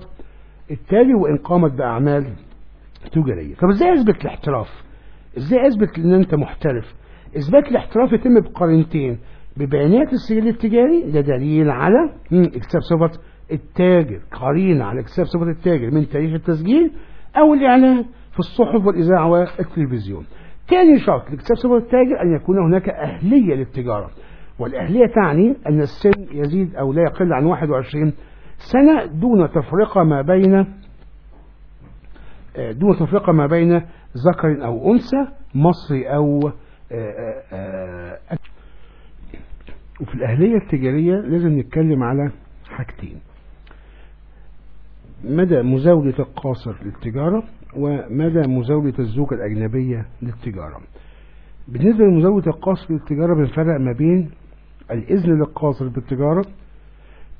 التاجر وإن قامت بأعمال تجارية. طب إزاي أثبت الاحتراف؟ إزاي أثبت أن أنت محترف؟ إثبات الاحتراف يتم بقرينتين ببيانات السجل التجاري ده دليل على اكتساب صفة التاجر. قرينة على اكتساب صفة التاجر من تاريخ التسجيل أو الإعلان في الصحف والإذاعة والتلفزيون. ثاني شرط لاكتساب صفة التاجر أن يكون هناك أهلية للتجارة والأهلية تعني أن السن يزيد أو لا يقل عن 21 سنة دون تفرقة ما بين دون تفرقة ما بين ذكر أو أنثى مصري أو وفي الأهلية التجارية لازم نتكلم على حاجتين. مدى مزاولة القاصر للتجارة ومدى مزاولة الزوجة الأجنبية للتجارة؟ بالنسبة لمزاولة القاصر للتجارة بنفرق ما بين الإذن للقاصر بالتجارة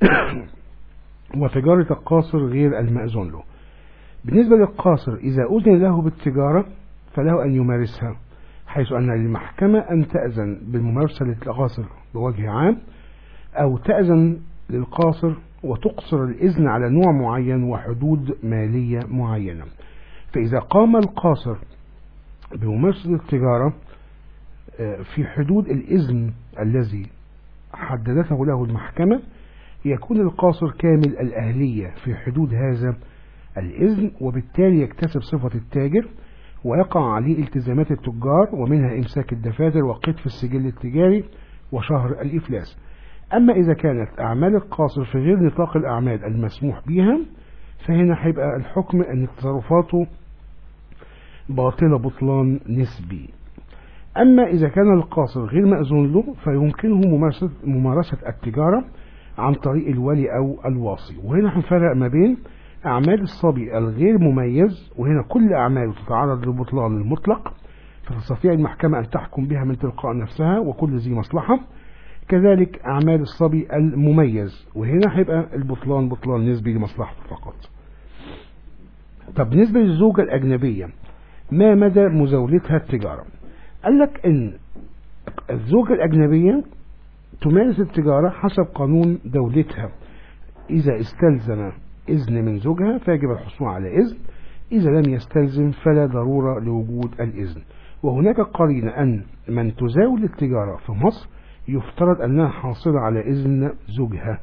[COUGHS] وتجارة القاصر غير المأذون له. بالنسبة للقاصر إذا أذن له بالتجارة فله أن يمارسها حيث أن للمحكمة أن تأذن بالممارسة للقاصر بوجه عام أو تأذن للقاصر وتقصر الإذن على نوع معين وحدود مالية معينة. فإذا قام القاصر بممارسة التجارة في حدود الإذن الذي حددته له المحكمة يكون القاصر كامل الأهلية في حدود هذا الإذن وبالتالي يكتسب صفة التاجر ويقع عليه التزامات التجار ومنها إمساك الدفاتر وقطف السجل التجاري وشهر الإفلاس. أما إذا كانت أعمال القاصر في غير نطاق الأعمال المسموح بها فهنا هيبقى الحكم أن تصرفاته باطلة بطلان نسبي. أما إذا كان القاصر غير مأذون له فيمكنه ممارسة, ممارسة التجارة عن طريق الولي أو الواصي. وهنا هنفرق ما بين أعمال الصبي الغير مميز وهنا كل أعماله تتعرض للبطلان المطلق. فتستطيع المحكمة أن تحكم بها من تلقاء نفسها وكل ذي مصلحة. كذلك أعمال الصبي المميز وهنا هيبقى البطلان بطلان نسبي لمصلحته فقط. طب بالنسبة للزوجة الأجنبية ما مدى مزاولتها التجارة؟ قال لك إن الزوجة الأجنبية تمارس التجارة حسب قانون دولتها. إذا استلزم إذن من زوجها فيجب الحصول على إذن. إذا لم يستلزم فلا ضرورة لوجود الإذن. وهناك قرينة أن من تزاول التجارة في مصر يفترض أنها حاصلة على إذن زوجها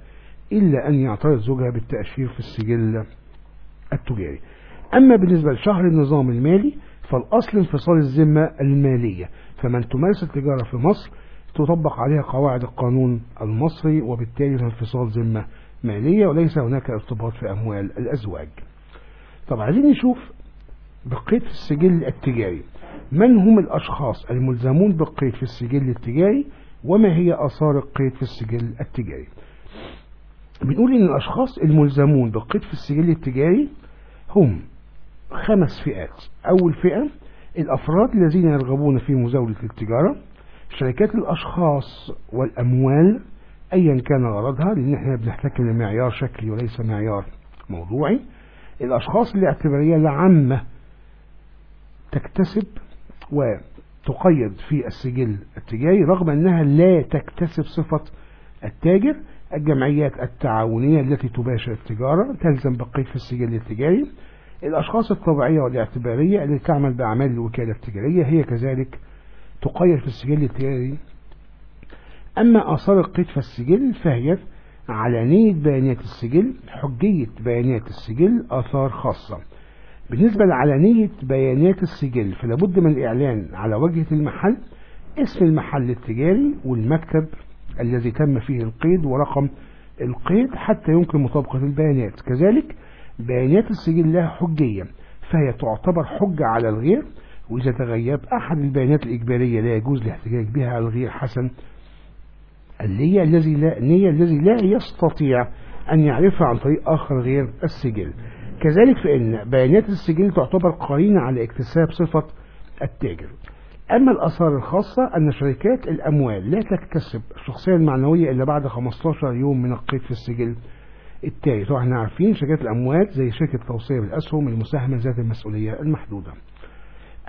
إلا أن يعترض زوجها بالتأشير في السجل التجاري. أما بالنسبة لشهر النظام المالي فالأصل انفصال الذمة المالية. فمن تمارس التجارة في مصر تطبق عليها قواعد القانون المصري وبالتالي انفصال ذمة مالية وليس هناك ارتباط في أموال الأزواج. طب عايزين نشوف بالقيد في السجل التجاري. من هم الأشخاص الملزمون بالقيد في السجل التجاري؟ وما هي آثار القيد في السجل التجاري؟ بنقول إن الأشخاص الملزمون بالقيد في السجل التجاري هم خمس فئات. أول فئة الأفراد الذين يرغبون في مزاولة التجارة شركات الأشخاص والأموال أيا كان غرضها لأن إحنا بنحتكم لمعيار شكلي وليس معيار موضوعي. الأشخاص الاعتبارية العامة تكتسب وتقيد في السجل التجاري رغم أنها لا تكتسب صفة التاجر الجمعيات التعاونية التي تباشر التجارة تلزم بالقيد في السجل التجاري. الأشخاص الطبيعية والاعتبارية التي تعمل بأعمال الوكالة التجارية هي كذلك تقيد في السجل التجاري. أما آثار القيد في السجل فهي علانية بيانات السجل حجية بيانات السجل آثار خاصة. بالنسبة لعلانية بيانات السجل فلابد من الإعلان على وجهة المحل اسم المحل التجاري والمكتب الذي تم فيه القيد ورقم القيد حتى يمكن مطابقة البيانات. كذلك بيانات السجل لها حجية فهي تعتبر حجة على الغير وإذا تغيب أحد البيانات الإجبارية لا يجوز الاحتجاج بها على الغير حسن. النية الذي لا النية الذي لا يستطيع أن يعرفها عن طريق آخر غير السجل كذلك فإن بيانات السجل تعتبر قرينة على اكتساب صفة التاجر. أما الآثار الخاصة أن شركات الأموال لا تكتسب الشخصية المعنوية إلا بعد 15 يوم من القيد في السجل التالي طبعا إحنا عارفين شركات الأموال زي شركة توصية بالأسهم المساهمة ذات المسؤولية المحدودة.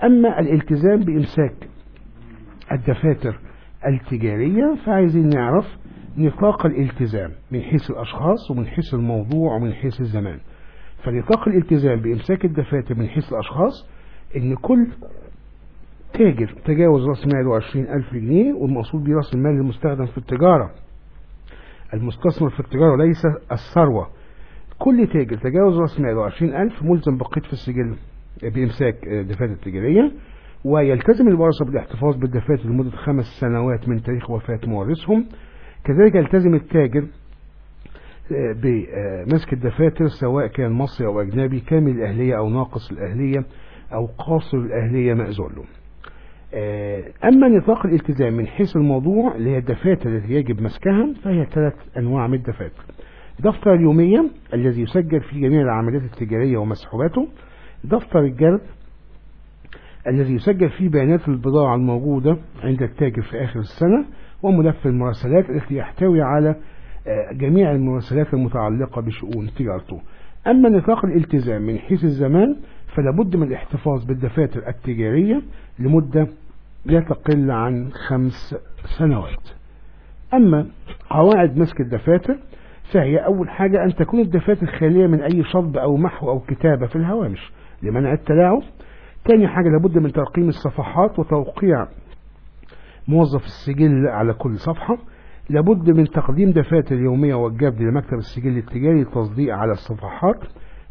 أما الالتزام بإمساك الدفاتر التجارية فعايزين نعرف نطاق الالتزام من حيث الأشخاص ومن حيث الموضوع ومن حيث الزمان. فنطاق الالتزام بإمساك الدفاتر من حيث الأشخاص إن كل تاجر تجاوز رأس ماله 20 ألف جنيه والمقصود به رأس المال المستخدم في التجارة. المستثمر في التجارة وليس الثروة. كل تاجر تجاوز رأس ماله 20 ألف ملزم بقيد في السجل بإمساك دفاتر تجارية ويلتزم الورثة بالاحتفاظ بالدفاتر لمدة خمس سنوات من تاريخ وفاة مورثهم. كذلك يلتزم التاجر بمسك الدفاتر سواء كان مصري أو أجنبي كامل الأهلية أو ناقص الأهلية أو قاصر الأهلية مأذون له. أما نطاق الالتزام من حيث الموضوع اللي هي الدفاتر التي يجب مسكها فهي ثلاث أنواع من الدفاتر. دفتر اليومية الذي يسجل في جميع العمليات التجارية ومسحوباته. دفتر الجرد الذي يسجل فيه بيانات البضاعة الموجودة عند التاجر في آخر السنة وملف المراسلات التي يحتوي على جميع المراسلات المتعلقة بشؤون تجارته. أما نطاق الالتزام من حيث الزمان فلا بد من الاحتفاظ بالدفاتر التجارية لمدة لا تقل عن خمس سنوات. أما قواعد مسك الدفاتر فهي أول حاجة أن تكون الدفاتر خالية من أي شطب أو محو أو كتابة في الهوامش لمنع التلاعب. تاني حاجة لابد من ترقيم الصفحات وتوقيع موظف السجل على كل صفحة. لابد من تقديم دفاتر يومية والجبد لمكتب السجل التجاري للتصديق على الصفحات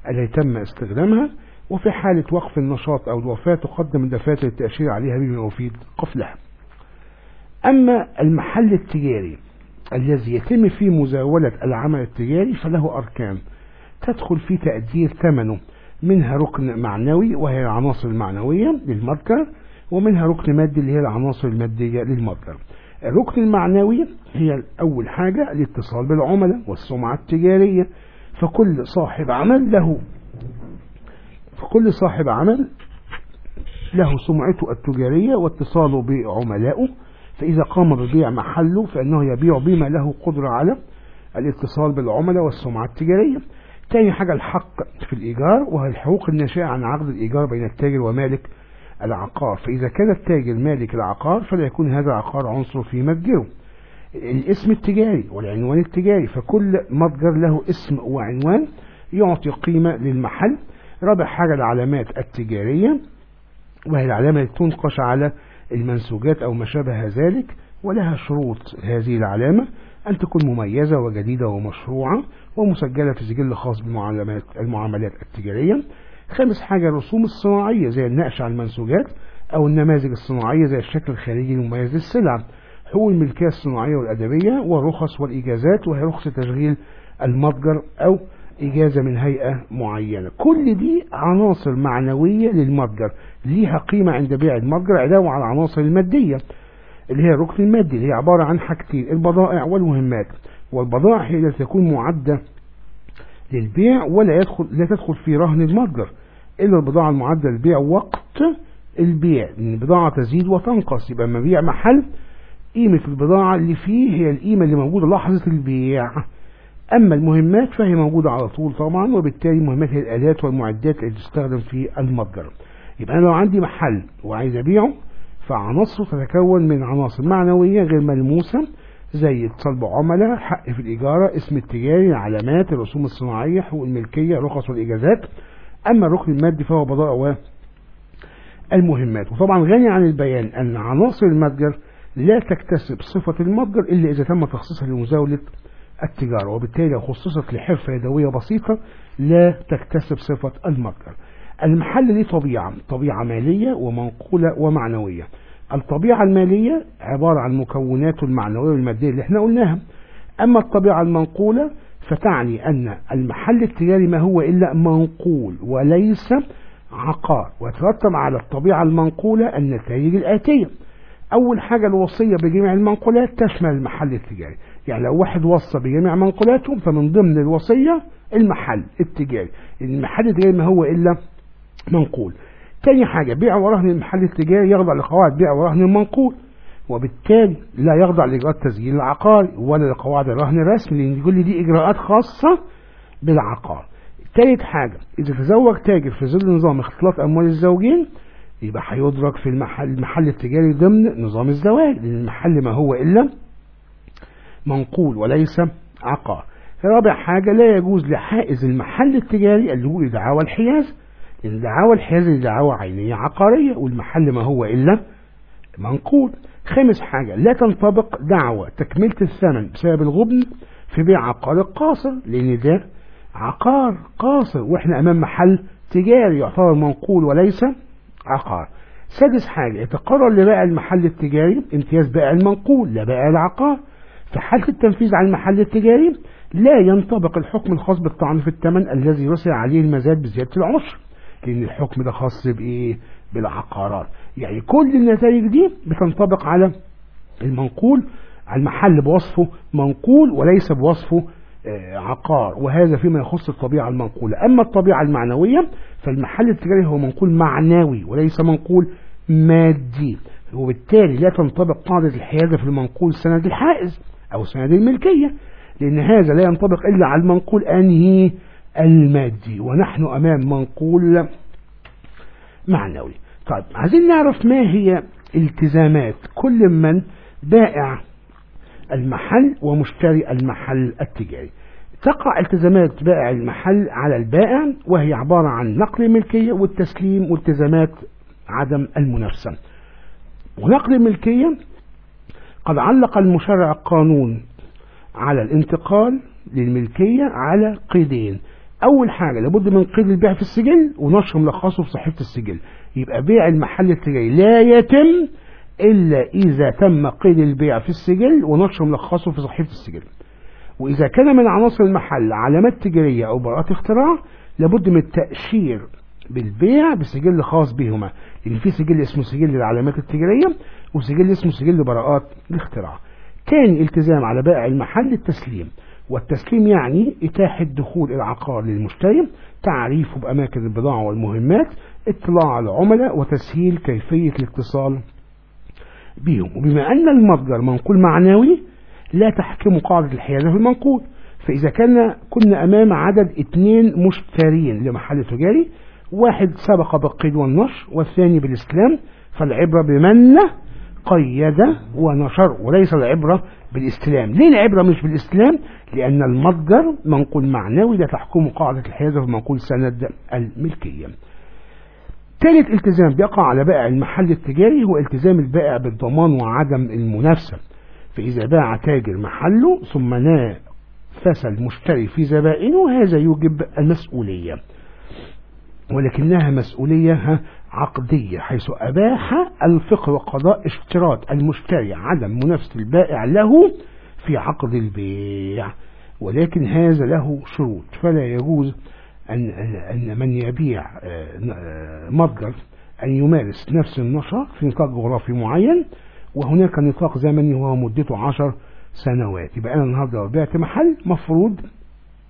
التي تم استخدامها. وفي حالة وقف النشاط أو الوفاة تقدم الدفاتر التأشير عليها بما يفيد قفلها. أما المحل التجاري الذي يتم فيه مزاولة العمل التجاري فله أركان. تدخل في تقدير ثمنه. منها ركن معنوي وهي العناصر المعنوية للمتجر ومنها ركن مادي اللي هي العناصر المادية للمتجر الركن المعنوي هي أول حاجة الاتصال بالعملاء والسمعة التجارية. فكل صاحب عمل له فكل صاحب عمل له سمعته التجارية واتصاله بعملائه فإذا قام ببيع محله فإنه يبيع بما له قدرة على الاتصال بالعملاء والسمعة التجارية. تاني حاجة الحق في الإيجار وهي الحقوق الناشئة عن عقد الإيجار بين التاجر ومالك العقار. فإذا كان التاجر مالك العقار فلا يكون هذا العقار عنصر في متجره. الاسم التجاري والعنوان التجاري فكل متجر له اسم وعنوان يعطي قيمة للمحل. رابع حاجة العلامات التجارية وهي العلامة التي تنقش على المنسوجات أو ما شابه ذلك ولها شروط هذه العلامة أن تكون مميزة وجديدة ومشروعة ومسجلة في سجل خاص بالمعاملات المعاملات التجارية. خامس حاجة الرسوم الصناعية زي النقش على المنسوجات أو النماذج الصناعية زي الشكل الخارجي المميز للسلع. حقوق الملكية الصناعية والأدبية والرخص والإجازات وهي رخصة تشغيل المتجر أو إجازة من هيئة معينة. كل دي عناصر معنوية للمتجر. ليها قيمة عند بيع المتجر علاوة على العناصر المادية اللي هي الركن المادي اللي هي عبارة عن حاجتين البضائع والمهمات. والبضائع هي التي تكون معدة للبيع ولا يدخل لا تدخل في رهن المتجر إلا البضاعة المعدة للبيع وقت البيع. لأن البضاعة تزيد وتنقص يبقى مبيع محل قيمة البضاعة اللي فيه هي القيمة اللي موجودة لحظة البيع. أما المهمات فهي موجودة على طول طبعا وبالتالي المهمات هي الآلات والمعدات اللي تستخدم في المتجر. يبقى أنا لو عندي محل وعايز أبيعه فعناصره تتكون من عناصر معنوية غير ملموسة زي اتصال بعملاء حق في الإيجارة اسم التجاري العلامات الرسوم الصناعية حقوق الملكية رخص والإجازات. أما الركن المادي فهو بضائع والمهمات وطبعا غني عن البيان أن عناصر المتجر لا تكتسب صفة المتجر إلا إذا تم تخصيصها لمزاولة التجارة وبالتالي خصصت لحرفة يدوية بسيطة لا تكتسب صفة المتجر. المحل ليه طبيعة طبيعة مالية ومنقولة ومعنوية. الطبيعة المالية عبارة عن مكوناته المعنوية والمادية اللي إحنا قلناها. أما الطبيعة المنقولة فتعني أن المحل التجاري ما هو إلا منقول وليس عقار. ويترتب على الطبيعة المنقولة النتائج الآتية. أول حاجة الوصية بجميع المنقولات تشمل المحل التجاري. يعني لو واحد وصى بجميع منقولاته فمن ضمن الوصية المحل التجاري. المحل التجاري ما هو إلا منقول. تاني حاجة بيع ورهن المحل التجاري يخضع لقواعد بيع ورهن المنقول وبالتالي لا يخضع لإجراءات تسجيل العقاري ولا لقواعد الرهن الرسمي لأن كل دي إجراءات خاصة بالعقار. تالت حاجة إذا تزوج تاجر في ظل نظام اختلاط أموال الزوجين يبقى هيدرك في المحل المحل التجاري ضمن نظام الزواج لأن المحل ما هو إلا منقول وليس عقار. رابع حاجة لا يجوز لحائز المحل التجاري اللجوء لدعاوى الحياز لأن دعاوى الحياز دي دعاوى عينية عقارية والمحل ما هو إلا منقول. خامس حاجة لا تنطبق دعوى تكملة الثمن بسبب الغبن في بيع عقار القاصر لأن ده عقار قاصر وإحنا أمام محل تجاري يعتبر منقول وليس عقار. سادس حاجة يتقرر لبائع المحل التجاري امتياز بائع المنقول لا بائع العقار. في حالة التنفيذ على المحل التجاري لا ينطبق الحكم الخاص بالطعن في الثمن الذي يرسل عليه المزاد بزيادة العشر لأن الحكم ده خاص بإيه؟ بالعقارات. يعني كل النتائج دي بتنطبق على المنقول على المحل بوصفه منقول وليس بوصفه عقار. وهذا فيما يخص الطبيعة المنقولة. أما الطبيعة المعنوية فالمحل التجاري هو منقول معنوي وليس منقول مادي. وبالتالي لا تنطبق قاعدة الحيازة في المنقول سند الحائز أو سند الملكية لأن هذا لا ينطبق إلا على المنقول أنهي المادي. ونحن أمام منقول معنوي. طيب عايزين نعرف ما هي التزامات. كل من بائع المحل ومشتري المحل التجاري. تقع التزامات بائع المحل على البائع وهي عبارة عن نقل الملكية والتسليم والتزامات عدم المنافسة. ونقل الملكية قد علق المشرع القانون على الانتقال للملكية على قيدين. أول حاجة لابد من قيد البيع في السجل ونشر ملخصه في صحيفة السجل. يبقى بيع المحل التجاري لا يتم إلا إذا تم قيد البيع في السجل ونشر ملخصه في صحيفة السجل. وإذا كان من عناصر المحل علامات تجارية أو براءات اختراع لابد من التأشير بالبيع بسجل خاص بهما. لأن في سجل اسمه سجل العلامات التجارية وسجل اسمه سجل براءات الاختراع. تاني التزام على بائع المحل التسليم. والتسليم يعني إتاحة دخول العقار للمشتري تعريفه بأماكن البضاعة والمهمات اطلاع العملاء وتسهيل كيفية الاتصال بهم. وبما أن المتجر منقول معنوي لا تحكم قاعدة الحيازة في المنقول. فإذا كان كنا أمام عدد اثنين مشترين لمحل تجاري واحد سبق بالقيد والنشر والثاني بالإسلام فالعبرة بمن قيد ونشر وليس العبرة بالاستلام ليه العبرة مش بالاستلام لأن المتجر منقول معنوي لا تحكم قاعدة الحيازة في منقول سند الملكية. ثالث التزام بيقع على بائع المحل التجاري هو التزام البائع بالضمان وعدم المنافسة. فإذا باع تاجر محله ثم نافس المشتري في زبائنه هذا يوجب المسؤولية. ولكنها مسؤولية عقدية حيث أباح الفقه وقضاء اشتراط المشتري عدم منافسة البائع له في عقد البيع. ولكن هذا له شروط فلا يجوز أن, أن من يبيع متجر أن يمارس نفس النشاط في نطاق جغرافي معين وهناك نطاق زمني وهو مدته عشر سنوات. يبقى أنا النهاردة لو بعت محل مفروض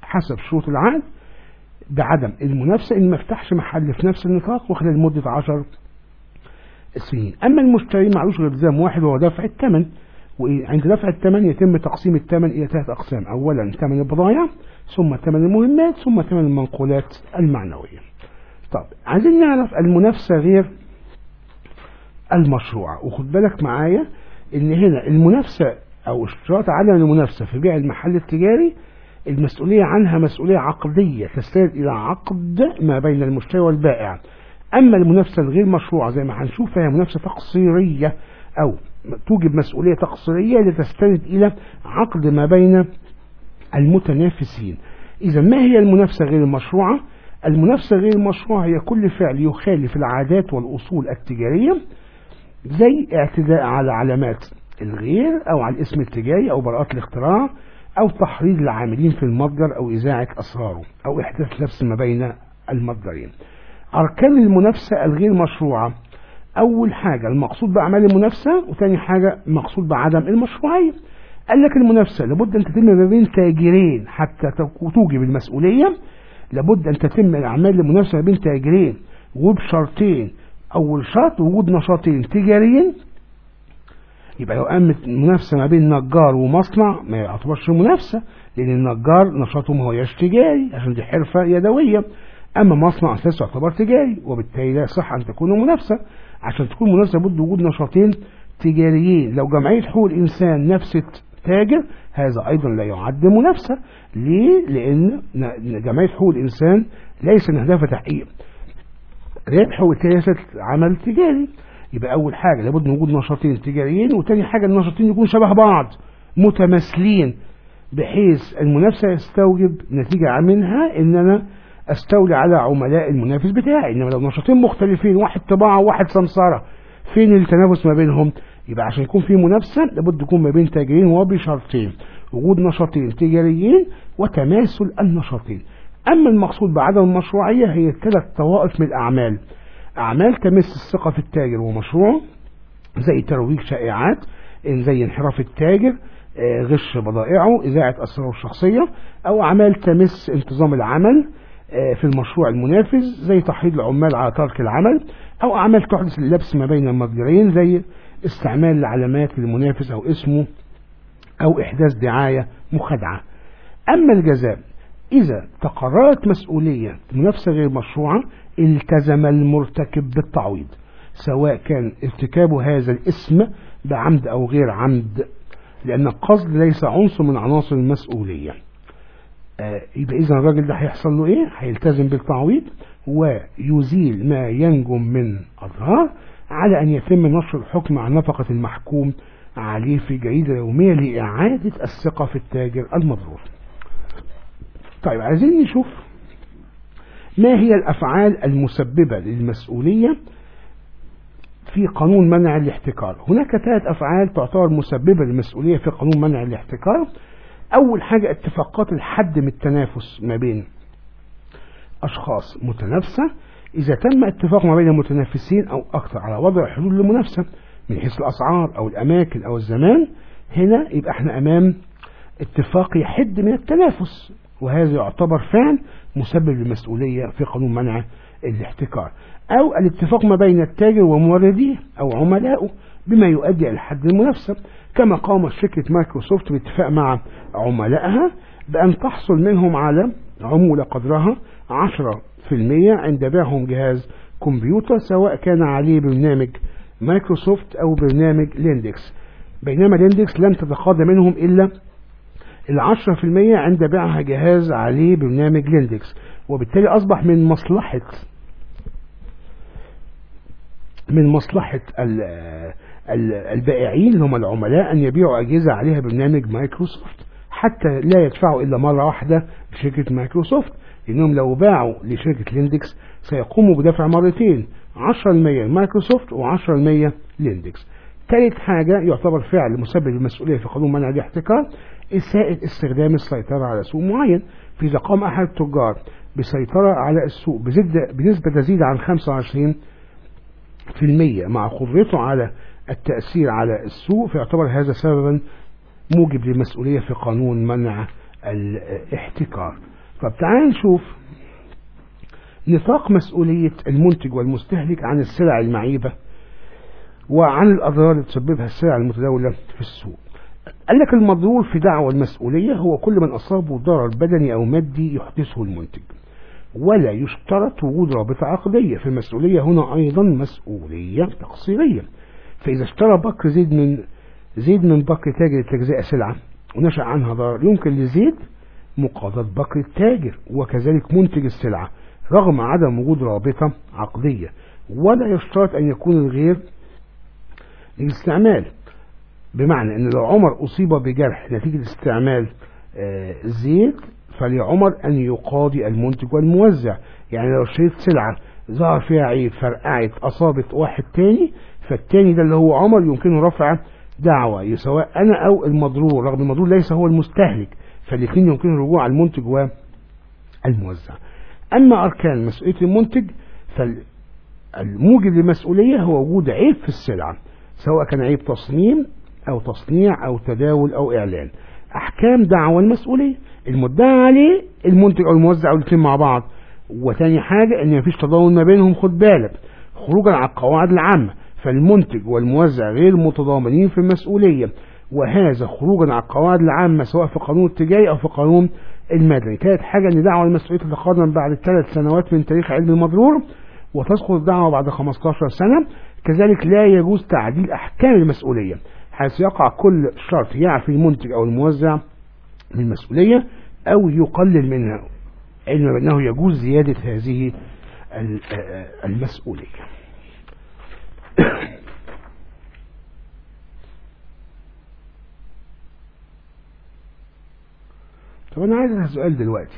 حسب شروط العقد بعدم المنافسة إن ما افتحش محل في نفس النطاق وخلال مدة عشر سنين. أما المشتري معلوش غير التزام واحد وهو دفع الثمن. وعند دفع الثمن يتم تقسيم الثمن إلى ثلاث أقسام. أولا ثمن البضائع ثم ثمن المهمات ثم ثمن المنقولات المعنوية. طب عايزين نعرف المنافسة غير المشروعة. وخد بالك معايا إن هنا المنافسة أو اشتراط عدم المنافسة في بيع المحل التجاري المسؤولية عنها مسؤولية عقدية تستند إلى عقد ما بين المشتري والبائع. أما المنافسة الغير مشروعة زي ما هنشوف فهي منافسة تقصيرية أو توجب مسؤولية تقصيرية لتستند إلى عقد ما بين المتنافسين إذا ما هي المنافسة غير المشروعة؟ المنافسة غير المشروعة هي كل فعل يخالف العادات والأصول التجارية زي اعتداء على علامات الغير أو على الاسم التجاري أو براءات الاختراع أو تحريض العاملين في المتجر أو إذاعة أسراره أو إحداث لبس ما بين المتجرين أركان المنافسة الغير مشروعة أول حاجة المقصود بأعمال المنافسة وثاني حاجة المقصود بعدم المشروعية. قال لك المنافسة لابد أن تتم ما بين تاجرين حتى توجب المسؤولية. لابد أن تتم الأعمال المنافسة ما بين تاجرين وبشرطين أول شرط وجود نشاطين تجاريين. يبقى لو قامت منافسة ما بين نجار ومصنع ما يعتبرش منافسة لأن النجار نشاطه ما هوش تجاري عشان دي حرفة يدوية. أما مصنع أساسه يعتبر تجاري وبالتالي لا يصح أن تكون منافسة. عشان تكون منافسة بد وجود نشاطين تجاريين. لو جمعية حقوق الإنسان نفست تاجر هذا أيضا لا يعد منافسة. ليه؟ لأن جمعية حقوق الإنسان ليس من هدفها تحقيق. ربح وكياسة عمل تجاري. يبقى أول حاجة لابد من وجود نشاطين تجاريين وتاني حاجة النشاطين يكونوا شبه بعض متماثلين بحيث المنافسة يستوجب نتيجة منها إن أنا أستولي على عملاء المنافس بتاعي. إنما لو نشاطين مختلفين واحد طباعة وواحد سمسارة فين التنافس ما بينهم؟ يبقى عشان يكون في منافسة لابد يكون ما بين تاجرين وبشرطين وجود نشاطين تجاريين وتماثل النشاطين. أما المقصود بعدم المشروعية هي ثلاث طوائف من الأعمال. أعمال تمس الثقة في التاجر ومشروعه زي ترويج شائعات زي انحراف التاجر غش بضائعه إذاعة أسراره الشخصية أو أعمال تمس انتظام العمل في المشروع المنافذ زي تحريض العمال على ترك العمل أو أعمال تحدث اللبس ما بين المتجرين زي استعمال العلامات للمنافس أو اسمه أو إحداث دعاية مخادعة أما الجزاء إذا تقررت مسؤولية منافسة غير مشروعة التزم المرتكب بالتعويض سواء كان ارتكاب هذا الاسم بعمد أو غير عمد لأن القصد ليس عنصر من عناصر المسؤولية. آه يبقى إذا الراجل ده هيحصل له إيه؟ هيلتزم بالتعويض ويزيل ما ينجم من أضرار على أن يتم نشر الحكم عن نفقة المحكوم عليه في جريدة يومية لإعادة الثقة في التاجر المضرور طيب عايزين نشوف ما هي الأفعال المسببة للمسؤولية في قانون منع الاحتكار. هناك ثلاث أفعال تعتبر مسببة للمسؤولية في قانون منع الاحتكار. أول حاجة اتفاقات الحد من التنافس ما بين أشخاص متنافسة. إذا تم اتفاق ما بين المتنافسين أو أكثر على وضع حلول للمنافسة من حيث الأسعار أو الأماكن أو الزمان هنا يبقى إحنا أمام اتفاق يحد من التنافس وهذا يعتبر فعل مسبب للمسؤولية في قانون منع الاحتكار. أو الاتفاق ما بين التاجر ومورديه أو عملائه بما يؤدي إلى حد المنافسة. كما قامت شركة مايكروسوفت باتفاق مع عملائها بأن تحصل منهم على عمولة قدرها 10% عند بيعهم جهاز كمبيوتر سواء كان عليه برنامج مايكروسوفت أو برنامج ليندكس. بينما ليندكس لم تتقاضى منهم إلا العشرة في المية عند بيعها جهاز عليه برنامج ليندكس. وبالتالي أصبح من مصلحة من مصلحة البائعين اللي هم العملاء أن يبيعوا أجهزة عليها برنامج مايكروسوفت حتى لا يدفعوا إلا مرة واحدة لشركة مايكروسوفت لأنهم لو باعوا لشركة لينكس سيقوموا بدفع مرتين 10% مايكروسوفت و10% لينكس. ثالث حاجة يعتبر فعل مسبب المسؤولية في قانون منع الاحتكار إساءة استخدام السيطرة على سوق معين. فإذا قام أحد التجار بسيطرة على السوق بنسبة تزيد عن 25% مع قدرته على التأثير على السوق فيعتبر هذا سببا موجب للمسؤولية في قانون منع الاحتكار. طب تعال نشوف نطاق مسؤولية المنتج والمستهلك عن السلع المعيبة وعن الأضرار اللي تسببها السلع المتداولة في السوق. قال لك المضرور في دعوى المسؤولية هو كل من أصابه ضرر بدني أو مادي يحدثه المنتج ولا يشترط وجود رابطة عقدية. في المسؤولية هنا أيضا مسؤولية تقصيرية. فإذا اشترى بكر زيد من زيد من بكر تاجر تجزئة سلعة ونشأ عنها ضرر يمكن لزيد مقاضاة بكر التاجر وكذلك منتج السلعة رغم عدم وجود رابطة عقدية ولا يشترط أن يكون الغير للاستعمال. بمعنى أن لو عمر أصيب بجرح نتيجة استعمال زيت فلعمر أن يقاضي المنتج والموزع. يعني لو اشتريت سلعة ظهر فيها عيب فرقعت أصابت واحد تاني فالتاني ده اللي هو عمر يمكنه رفع دعوة سواء أنا أو المضرور رغم المضرور ليس هو المستهلك فالاثنين يمكن الرجوع على المنتج والموزع. أما أركان مسؤولية المنتج فالموجب للمسؤولية هو وجود عيب في السلعة سواء كان عيب تصميم أو تصنيع أو تداول أو إعلان. أحكام دعوى المسؤولية المدعى عليه المنتج أو الموزع أو الاثنين مع بعض. وتاني حاجة إن مفيش تضامن ما بينهم خد بالك خروجا على القواعد العامة. فالمنتج والموزع غير متضامنين في المسؤولية وهذا خروجا على القواعد العامة سواء في قانون التجاري أو في قانون المدني ثالث حاجة أن دعوى المسؤولية تتقدم بعد ثلاث سنوات من تاريخ علم المضرور وتسقط الدعوة بعد 15 سنة. كذلك لا يجوز تعديل أحكام المسؤولية حيث يقع كل شرط يعفي المنتج أو الموزع من المسؤولية أو يقلل منها علما بأنه يجوز زيادة هذه المسؤولية. [COUGHS] طب أنا عايز أسأل سؤال دلوقتي.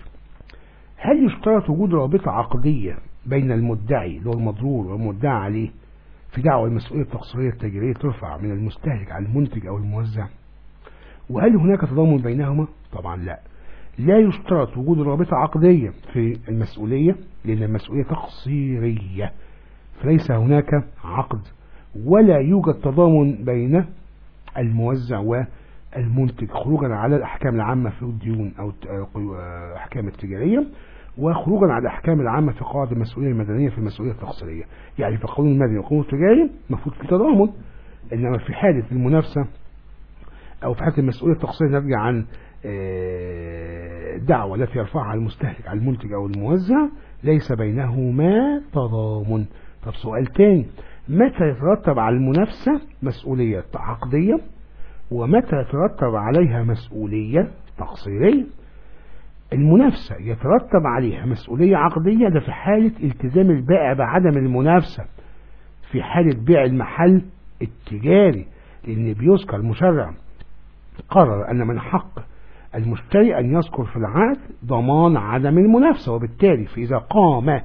هل يشترط وجود رابطة عقدية بين المدعي اللي هو المضرور والمدعى عليه في دعوى المسؤولية التقصيرية التجارية ترفع من المستهلك على المنتج أو الموزع؟ وهل هناك تضامن بينهما؟ طبعا لا. لا يشترط وجود رابطة عقدية في المسؤولية لأن المسؤولية تقصيرية. فليس هناك عقد ولا يوجد تضامن بين الموزع والمنتج خروجا على الأحكام العامة في الديون أو الأحكام التجارية وخروجا على الأحكام العامة في قواعد المسؤولية المدنية في المسؤولية التقصيرية. يعني في القانون المدني والقانون التجاري المفروض في تضامن إنما في حالة المنافسة أو في حالة المسؤولية التقصيرية نرجع عن الدعوة التي يرفعها المستهلك على المنتج أو الموزع ليس بينهما تضامن. طب سؤال تاني. متى يترتب على المنافسة مسؤولية عقدية؟ ومتى يترتب عليها مسؤولية تقصيرية؟ المنافسة يترتب عليها مسؤولية عقدية؟ ده في حالة التزام البائع بعدم المنافسة. في حالة بيع المحل التجاري. لأن بيذكر المشرع قرر أن من حق المشتري أن يذكر في العقد ضمان عدم المنافسة وبالتالي فإذا قام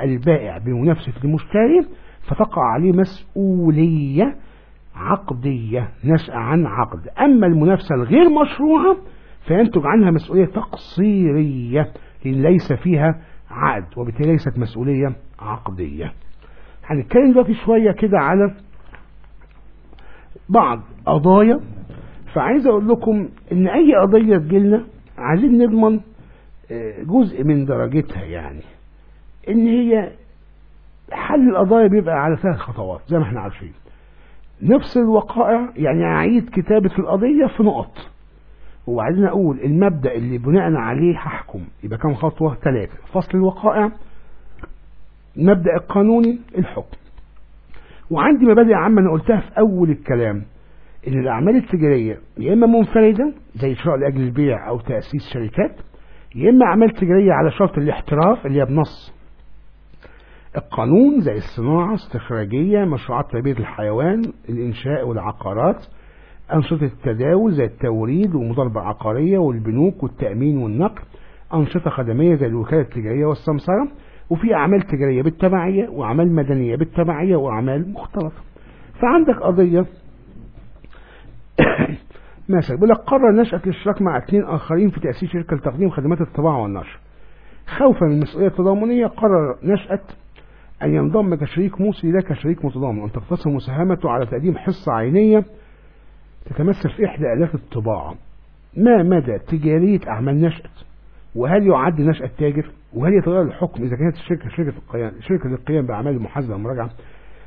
البائع بمنافسة المشتري فتقع عليه مسؤولية عقدية نشأ عن عقد. أما المنافسة الغير مشروعة فينتج عنها مسؤولية تقصيرية لأن ليس فيها عقد وبالتالي ليست مسؤولية عقدية. هنتكلم دلوقتي شوية كده على بعض قضايا. فعايز أقول لكم إن أي قضية تجيلنا عايزين نضمن جزء من درجتها يعني. إن هي حل القضايا بيبقى على ثلاث خطوات زي ما إحنا عارفين. نفصل الوقائع يعني أعيد كتابة القضية في نقط. وعايزين أقول المبدأ اللي بناء عليه هحكم. يبقى كام خطوة؟ ثلاثة. فصل الوقائع المبدأ القانوني الحكم. وعندي مبادئ عامة أنا قلتها في أول الكلام إن الأعمال التجارية يا إما منفردة زي شراء لأجل البيع أو تأسيس شركات يا إما أعمال تجارية على شرط الاحتراف اللي هي بنص القانون زي الصناعة استخراجية مشروعات تربية الحيوان الإنشاء والعقارات أنشطة التداول زي التوريد والمضاربة العقارية والبنوك والتأمين والنقل أنشطة خدمية زي الوكالة التجارية والسمسرة وفي أعمال تجارية بالتبعية وأعمال مدنية بالتبعية وأعمال مختلطة. فعندك قضية [COUGHS] مثلا بيقول لك قرر نشأة الاشتراك مع اثنين آخرين في تأسيس شركة لتقديم خدمات الطباعة والنشر. خوفا من المسؤولية التضامنية قرر نشأة أن ينضم كشريك موصي لا كشريك متضامن وأن تقتصر مساهمته على تقديم حصة عينية تتمثل في إحدى آلات الطباعة. ما مدى تجارية أعمال نشأة وهل يعد نشأة تاجر؟ وهل يتغير الحكم إذا كانت الشركة شركة القيام شركة للقيام بأعمال المحاسبة والمراجعة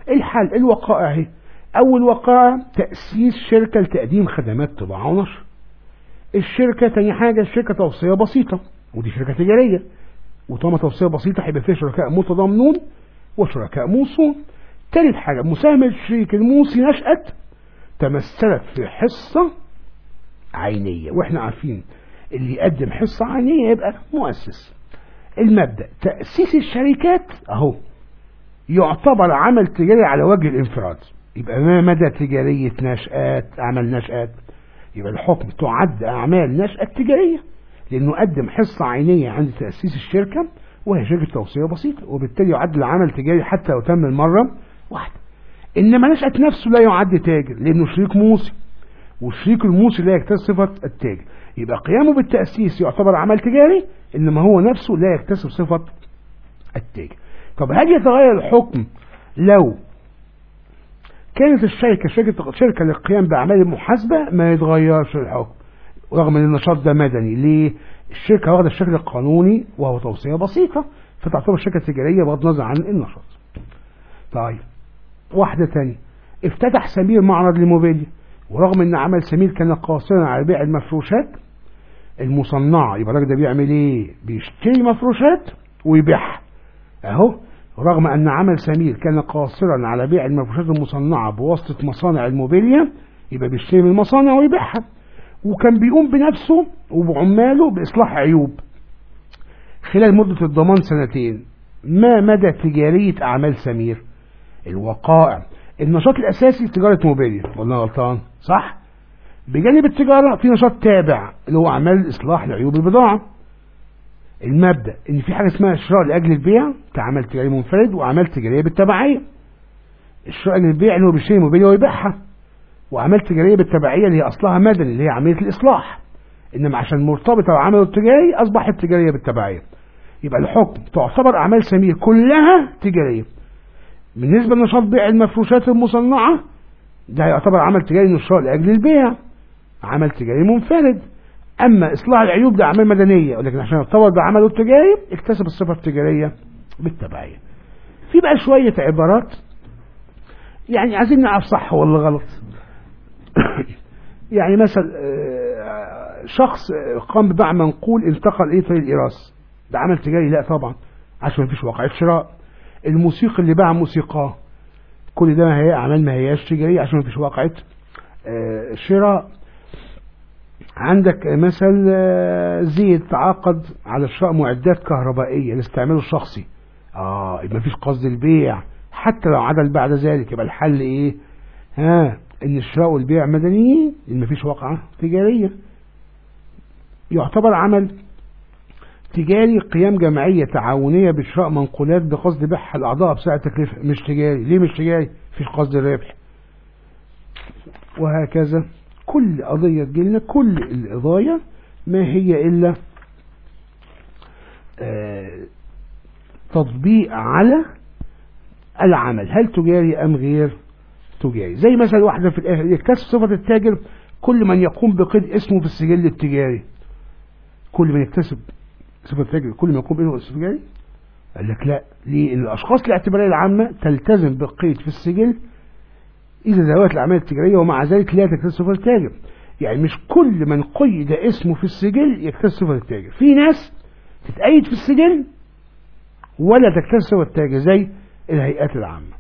الحل الوقائع هي أول وقائع تأسيس شركة لتقديم خدمات طباعة ونشر. الشركة تاني حاجة الشركة توصية بسيطة ودي شركة تجارية. وطالما توصية بسيطة هيبقى فيها شركاء متضامنون وشركاء موصون تالت حاجة مساهمة الشريك الموصي نشأت تمثلت في حصة عينية. وإحنا عارفين اللي يقدم حصة عينية يبقى مؤسس. المبدأ تأسيس الشركات أهو. يعتبر عمل تجاري على وجه الانفراد. يبقى ما مدى تجارية نشآت أعمال نشآت؟ يبقى الحكم تعد أعمال نشأة تجارية. لأنه قدم حصة عينية عند تأسيس الشركة. وهي شركة توصية بسيطة وبالتالي يعد العمل تجاري حتى لو تم المرة واحدة. إنما نشأة نفسه لا يعد تاجر لأنه شريك موصي والشريك الموصي لا يكتسب صفة التاجر. يبقى قيامه بالتأسيس يعتبر عمل تجاري إنما هو نفسه لا يكتسب صفة التاجر. طب هل يتغير الحكم لو كانت الشركة شركة شركة للقيام بأعمال المحاسبة ما يتغيرش الحكم رغم إن النشاط ده مدني. ليه؟ الشركة واخدة الشكل القانوني وهو توصية بسيطة فتعتبر شركة تجارية بغض النظر عن النشاط. طيب واحدة تانية افتتح سمير معرض للموبيليا ورغم إن عمل سمير كان قاصرا على بيع المفروشات المصنعة يبقى الراجل ده بيعمل إيه؟ بيشتري مفروشات ويبيعها أهو رغم أن عمل سمير كان قاصرا على بيع المفروشات المصنعة بواسطة مصانع الموبيليا يبقى بيشتري من المصانع ويبيعها وكان بيقوم بنفسه وبعماله بإصلاح عيوب. خلال مدة الضمان سنتين ما مدى تجارية أعمال سمير؟ الوقائع. النشاط الأساسي تجارة موبيليا ولا غلطان. صح؟ بجانب التجارة في نشاط تابع اللي هو أعمال إصلاح لعيوب البضاعة. المبدأ إن في حاجة اسمها شراء لأجل البيع كعمل تجاري منفرد وأعمال تجارية بالتبعية. الشراء للبيع اللي هو بيشتري موبيليا ويبيعها. واعمال تجارية بالتبعية اللي هي أصلها مدني اللي هي عملية الإصلاح. إنما عشان مرتبطة بعمله التجاري أصبحت تجارية بالتبعية. يبقى الحكم تعتبر أعمال سمير كلها تجارية. بالنسبة لنشاط بيع المفروشات المصنعة ده يعتبر عمل تجاري انه شراء لأجل البيع. عمل تجاري منفرد. أما إصلاح العيوب ده أعمال مدنية. ولكن عشان يرتبط بعمله التجاري اكتسب الصفه التجاريه بالتبعية. في بقى شوية عبارات. يعني عايزين نعرف صح ولا غلط. يعني مثلا شخص قام ببيع منقول انتقل إيه طريق الايراث ده عمل تجاري؟ لا طبعا. عشان ما فيش واقعيه شراء الموسيقي اللي باع موسيقاه كل ده ما هي أعمال ما هياش تجارية عشان ما فيش واقعيه شراء عندك مثل زيد تعاقد على شراء معدات كهربائية لاستعماله الشخصي. آه يبقى مفيش قصد البيع. حتى لو عدل بعد ذلك يبقى الحل إيه؟ ها؟ ان الشراء والبيع مدنيين إن مفيش واقعة تجارية. يعتبر عمل تجاري قيام جمعية تعاونية بشراء منقولات بقصد بيعها الأعضاء بسعر تكلفة. مش تجاري. ليه مش تجاري؟ مفيش قصد الربح وهكذا. كل قضية تجيلنا كل القضايا ما هي إلا آه تطبيق على العمل. هل تجاري أم غير؟ تجاري زي مثلا واحدة في الآخر يكتسب صفة التاجر كل من يقوم بقيد اسمه في السجل التجاري. كل من يكتسب صفة التاجر كل ما يقوم باسمه التجاري. قال لك لا ليه؟ الأشخاص الاعتبارية العامة تلتزم بالقيد في السجل. إذا زوات الأعمال التجارية ومع ذلك لا تكتسب صفة التاجر. يعني مش كل من قيد اسمه في السجل يكتسب صفة التاجر. في ناس تتأيد في السجل ولا تكتسب صفة التاجر زي الهيئات العامة.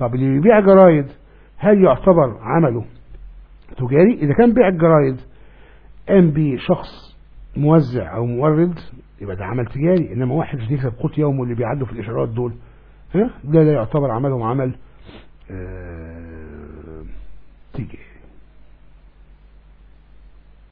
طب اللي بيبيع جرايد هل يعتبر عمله؟ تجاري إذا كان بيع الجرايد قام بشخص موزع أو مورد يبقى ده عمل تجاري إنما واحد يكسب قوت يومه اللي بيعدوا في الإشارات دول ها؟ ده لا يعتبر عملهم عمل آه تجاري.